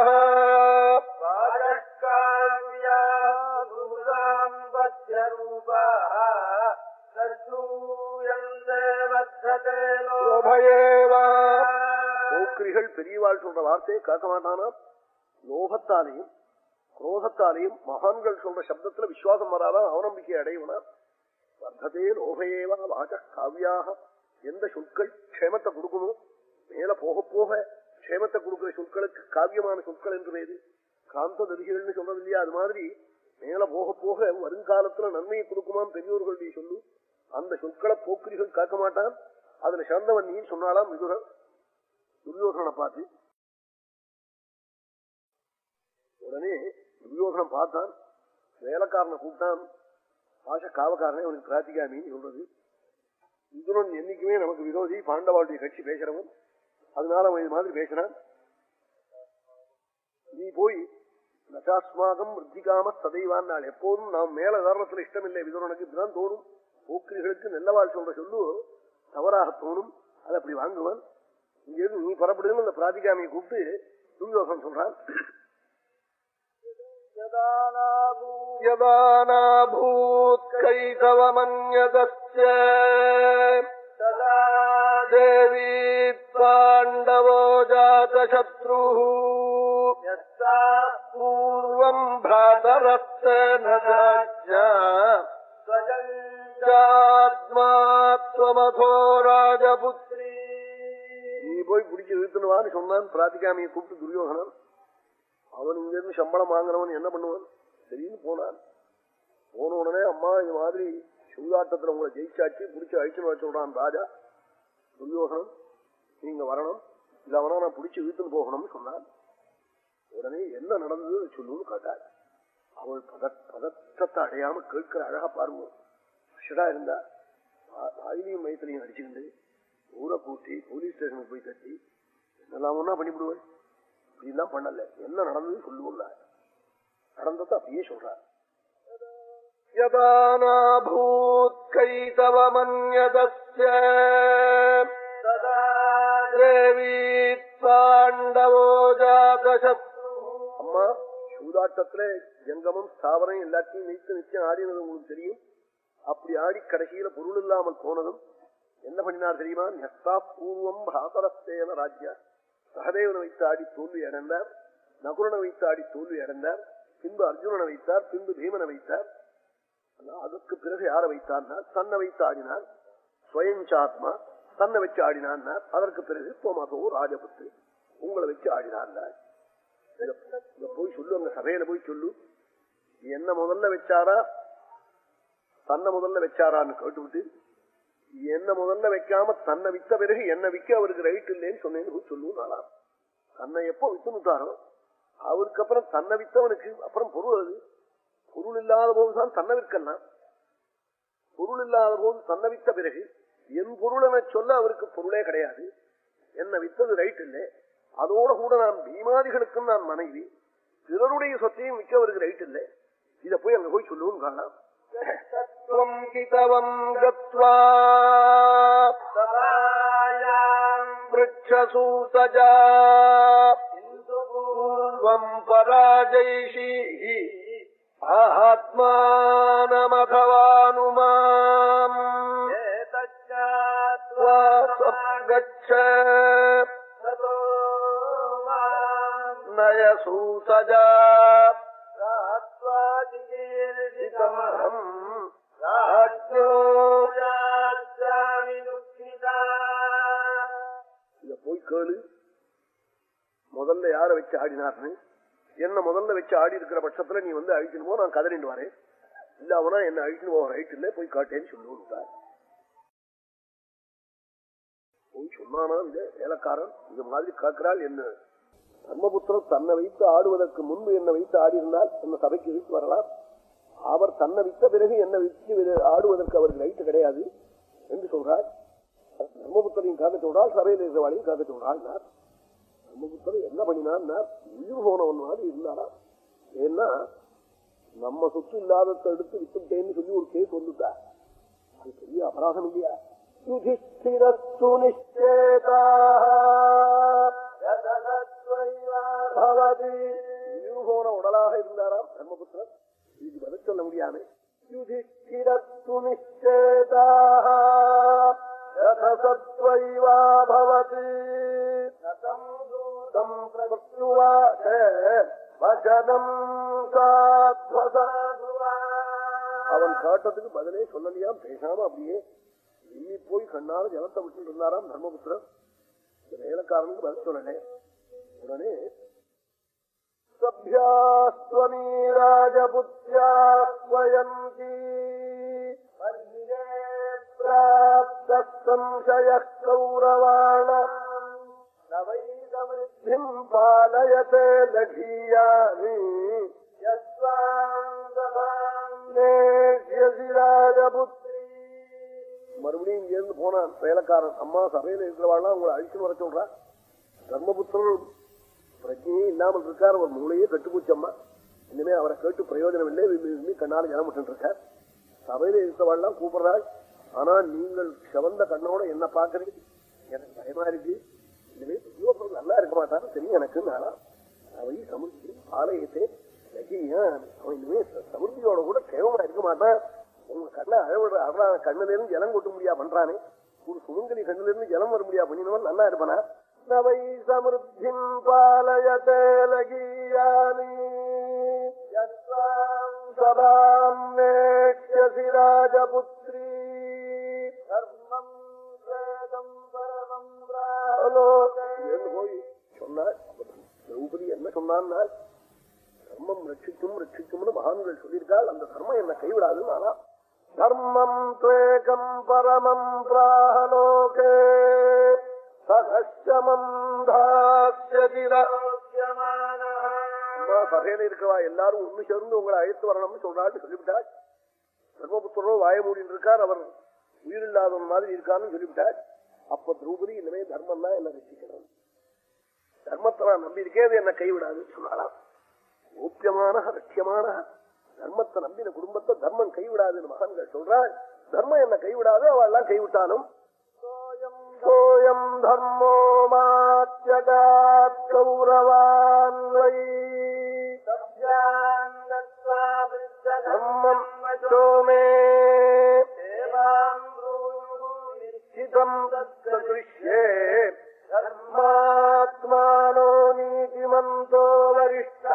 போக்கிரிகள் பெரியவாள் சொல்ற வார்த்தையை கேட்க மாட்டானா? லோகத்தாலையும் குரோதத்தாலையும் மகான்கள் சொல்ற சப்தத்துல விசுவாசம் வராதான் அவநம்பிக்கை அடைவனா? வர்த்ததே லோகையேவா வாச்ச காவியாக எந்த சொற்கள் க்ஷேமத்தை கொடுக்கணும் மேல போக போக க்ஷேமத்தை கொடுக்கிற சொற்களுக்கு காவியமான சொற்கள் என்று பேரு காந்த தரிகள்னு சொல்றது இல்லையா அது மாதிரி மேல போக போக வருங்காலத்துல நன்மையை கொடுக்குமாம் பெரியோர்களுடைய சொல்லு. அந்த சொற்களை போக்கிரிகள் காக்க மாட்டான். அதுல சிறந்தவன் நீ சொன்னாலாம் மிதுரன் துரியோகனை பார்த்து உடனே துரியோகனம் பார்த்தான். வேலைக்காரனை கூப்பிட்டான். பாஷ காவக்காரனே அவனுக்கு பிரார்த்திகாமின்னு சொல்றது. விதுரன் என்னைக்குமே நமக்கு விரோதி பாண்டவாளுடைய கட்சி பேசுறவன். அதனால அவன் இது மாதிரி பேசினான் நீ போய் நசாஸ்மாகம் விருத்திகாம சதைவான் நாள் எப்போதும் நாம் மேல காரணத்துல இஷ்டம் இல்லை விதுரனுக்கு இப்படிதான் தோணும். போக்கிரிகளுக்கு நல்லவாள் சொல்ற சொல்லு. தவறாக தோணும். அதை அப்படி வாங்குவான். இங்கிருந்து நீ புறப்படுதுன்னு அந்த பிராதிகாமியை கூப்பிட்டு துரியோசன் சொல்றான். கைதவமன்யதஸ்ய தேவி பாண்டவோ ஜாதசத்ரு பூர்வம் பிராதரஸ்தனதாத்மாத்மதோ ராஜபுத்ரி நீ போய் பிடிச்சு இழுத்துனுவான்னு சொன்னான் பிராத்திகாமியை கூப்பிட்டு துரியோகனன் அவன் இங்க இருந்து சம்பளம் வாங்கினவன் என்ன பண்ணுவான்? சரின்னு போனான். போன உடனே அம்மா இது மாதிரி சூதாட்டத்துல உங்களை ஜெயிச்சாச்சு பிடிச்சி அழிச்சுன்னு வர சொல்றான் ராஜா. துரியோகனம் நீங்க வரணும். இல்ல அவனா நான் பிடிச்சி வீட்டுக்கு போகணும்னு சொன்னான். உடனே என்ன நடந்தது சொல்லுன்னு கேட்டாள் அவள் பத பதற்றத்தை அடையாம கேட்கிற அழகா பாருங்க. அஷடா இருந்தா வாயிலையும் மைத்திரியும் அடிச்சுக்கிண்டு ஊரை கூட்டி போலீஸ் ஸ்டேஷனுக்கு போய் கட்டி என்னெல்லாம் ஒன்னா பண்ணிவிடுவேன் இப்படிலாம் பண்ணல. என்ன நடந்தது சொல்லுவோம்ல. நடந்ததை அப்படியே சொல்றார். அம்மா சூதாட்டத்துல ஜங்கமம் ஸ்தாவரம் எல்லாத்தையும் நீத்து நிச்சயம் ஆடினது உங்களுக்கு தெரியும். அப்படி ஆடி கடைசியில பொருள் இல்லாமல் போனதும் என்ன பண்ணினார் தெரியுமா? நெஸ்தா பூர்வம் பாசரஸ்தேன ராஜ்யா. சகதேவனை வைத்தாடி தோல்வி அடைந்தார் நகுரனை வைத்தாடி தோல்வி அடைந்தார் பின்பு அர்ஜுனனை வைத்தார் பின்பு பீமனை வைத்தார். அதற்கு பிறகு யாரை வைத்தார்னா தன்னை வைத்து ஆடினார் ஸ்வயஞ்சாத்மா தன்னை வச்சு ஆடினான் அதற்கு பிறகு தோமாசோ ராஜபுத்திரி உங்களை வச்சு ஆடினார் போய் சொல்லு அங்க சபையில போய் சொல்லு. என்ன முதல்ல வச்சாரா தன்னை முதல்ல வச்சாரான்னு கேட்டுவிட்டு என்ன முதல்ல வைக்காம தன்னை வித்த பிறகு என்ன விக்க அவருக்கு ரைட் இல்லைன்னு சொன்னேன்னு சொல்லுவோம் நாளா தன்னை எப்போ வித்துனுட்டாரோ அவருக்கு அப்புறம் தன்னை வித்தவனுக்கு அப்புறம் பொருள் அது. பொருள் இல்லாத போதுதான் தன்னை விற்கலாம் பொருள் இல்லாத போது தன்னை வித்த பிறகு என் பொருளை சொல்ல அவருக்கு பொருளே கிடையாது. என்னை வித்தது ரைட் இல்லை. அதோட கூட நான் பீமாதிகளுக்கும் நான் மனைவி. பிறருடைய சொத்தையும் விற்க அவருக்கு ரைட் இல்லை. இதை போய் அங்க போய் சொல்லுவோம் காணலாம் கிதவம் கத்வா விரட்சசூதஜா பூர்வம் பராஜைஷி ஆத்மானமதவானுமாம் கச்ச நயசூதஜா போய் கேளு. முதல்ல யார வச்சு ஆடினார்னு என்ன முதல்ல வச்சு ஆடி இருக்கிற பட்சத்துல நீ வந்து அழிக்கணுமோ நான் கதறிண்டு வரேன். இல்ல அவனா என்ன அழிக்கணும் போக ரைட் இல்ல போய் காட்டேன்னு சொல்லுவார் போய் சொன்னானா இந்த வேலைக்காரன்? இது மாதிரி காக்கிறாள் என்ன? தர்மபுத்திரன் தன்னை வைத்து ஆடுவதற்கு முன்பு என்னை வைத்து ஆடியிருந்தால் அந்த சபைக்கு வைத்து வரலாம்? அவர் தன்னை வித்த பிறகு என்னை வித்து ஆடுவதற்கு அவருக்கு ரைட்டு கிடையாது என்று சொல்றார். தர்மபுத்தரையும் காக்க சொல்றாள் சபையில் இருக்கிறவாளையும் காக்க சொல்றாள் தர்மபுத்தர் என்ன பண்ணினான் உயிர் போனவன் மாதிரி இருந்தாரா ஏன்னா நம்ம சொத்து இல்லாததை எடுத்து விட்டுட்டேன்னு சொல்லி ஒரு கேஸ் வந்துட்டா. அது பெரிய அபராதம் இல்லையா? யுதிஷ்டிரஸ்து நிச்சேதா போன உடலாக இருந்தாராம் தர்மபுத்திரர் இதுக்கு பதில் சொல்ல முடியாது. வசனம் அவன் காட்டத்துக்கு பதிலே சொல்லலையாம் பேசாம அப்படியே நீ போய் கண்ணால ஜலத்தை விட்டு இருந்தாராம் தர்மபுத்திரன் வேலைக்காரனுக்கு பதில் சொல்லலே. உடனே சபியாஸ்வமீ ராஜபுத்தியாஸ்வயந்தி சம்சய கௌரவாண நவைதமிருத்திம் பாலயத்தே லகீயாமி ராஜபுத்திரி மறுபடியும் இங்கிருந்து போனான் வேலைக்காரன் அம்மா சபையில இருக்கிறவாள் உங்களை அழிச்சு வர சொல்றா? தர்மபுத்திரர் பிரச்சனையே இல்லாமல் இருக்கார் அவர் மூளையே கட்டுப்பூச்சம்மா இனிமே அவரை கேட்டு பிரயோஜனம் இல்லை கண்ணால் கண்ணால ஜனம் விட்டு இருக்கார் சபையில இருக்கிறவாள்லாம் கூப்பிடுறாள். ஆனா நீங்கள் செவந்த கண்ணோட என்ன பாக்குறீங்க எனக்கு பயமா இருக்கு. இனிமே யுவப்பொருள் நல்லா இருக்க மாட்டான்னு தெரியும் எனக்கு. நானா அவை சமுதி ஆலயத்தை அவன் இனிமே சமுர்த்தியோட கூட கேவமா இருக்க மாட்டான். உங்க கண்ணை அழவிடுற அழகான கண்ணுல இருந்து ஜலம் கொட்ட முடியா பண்றானே. ஒரு சுமங்கலி கண்ணுல இருந்து ஜலம் வர முடியா பண்ணினவன் நல்லா இருப்பானா? वै समृद्धिम् पालयते लगीयानि सदाम् नेक्ष्यसि राजपुत्री धर्मम् वेदम् परमम् போய் சொன்னார் திரௌபதி என்ன சொன்னார் தர்மம் ரட்சிக்கும் ரட்சிக்கும்னு மகான்கள் சொல்லியிருக்காள் அந்த தர்மம் என்ன கைவிடாதுன்னு ஆனா தர்மம் துவேகம் பரமம் பிராஹலோகே சபையில இருக்கவா? எல்லாரும் ஒண்ணு சேர்ந்து உங்களை அழைத்து வரணும்னு சொல்றான்னு சொல்லிவிட்டாள் தர்மபுத்திரோ வாய மூடின்னு இருக்கார் அவர் உயிரில்லாதவன் மாதிரி இருக்கான்னு சொல்லிவிட்டாள் அப்ப திரௌபதி இனிமே தர்மம் தான் என்ன ரசிக்கணும். தர்மத்தை நான் நம்பி இருக்கேன் அது என்ன கைவிடாதுன்னு சொன்னாலாம் முக்கியமான லட்சியமான தர்மத்தை நம்பின குடும்பத்தை தர்மம் கைவிடாதுன்னு மகன்கள் சொல்றாள் தர்மம் என்ன கைவிடாது அவள் எல்லாம் கைவிட்டாலும் சோயம் தர்மோ மாத்தியகாத் கௌரவான் வை. தர்மம் சோமே நிச்சிதம் தத்கிருஷ்யே தர்மாத்மானோ நீதிமந்தோ வரிஷ்ட.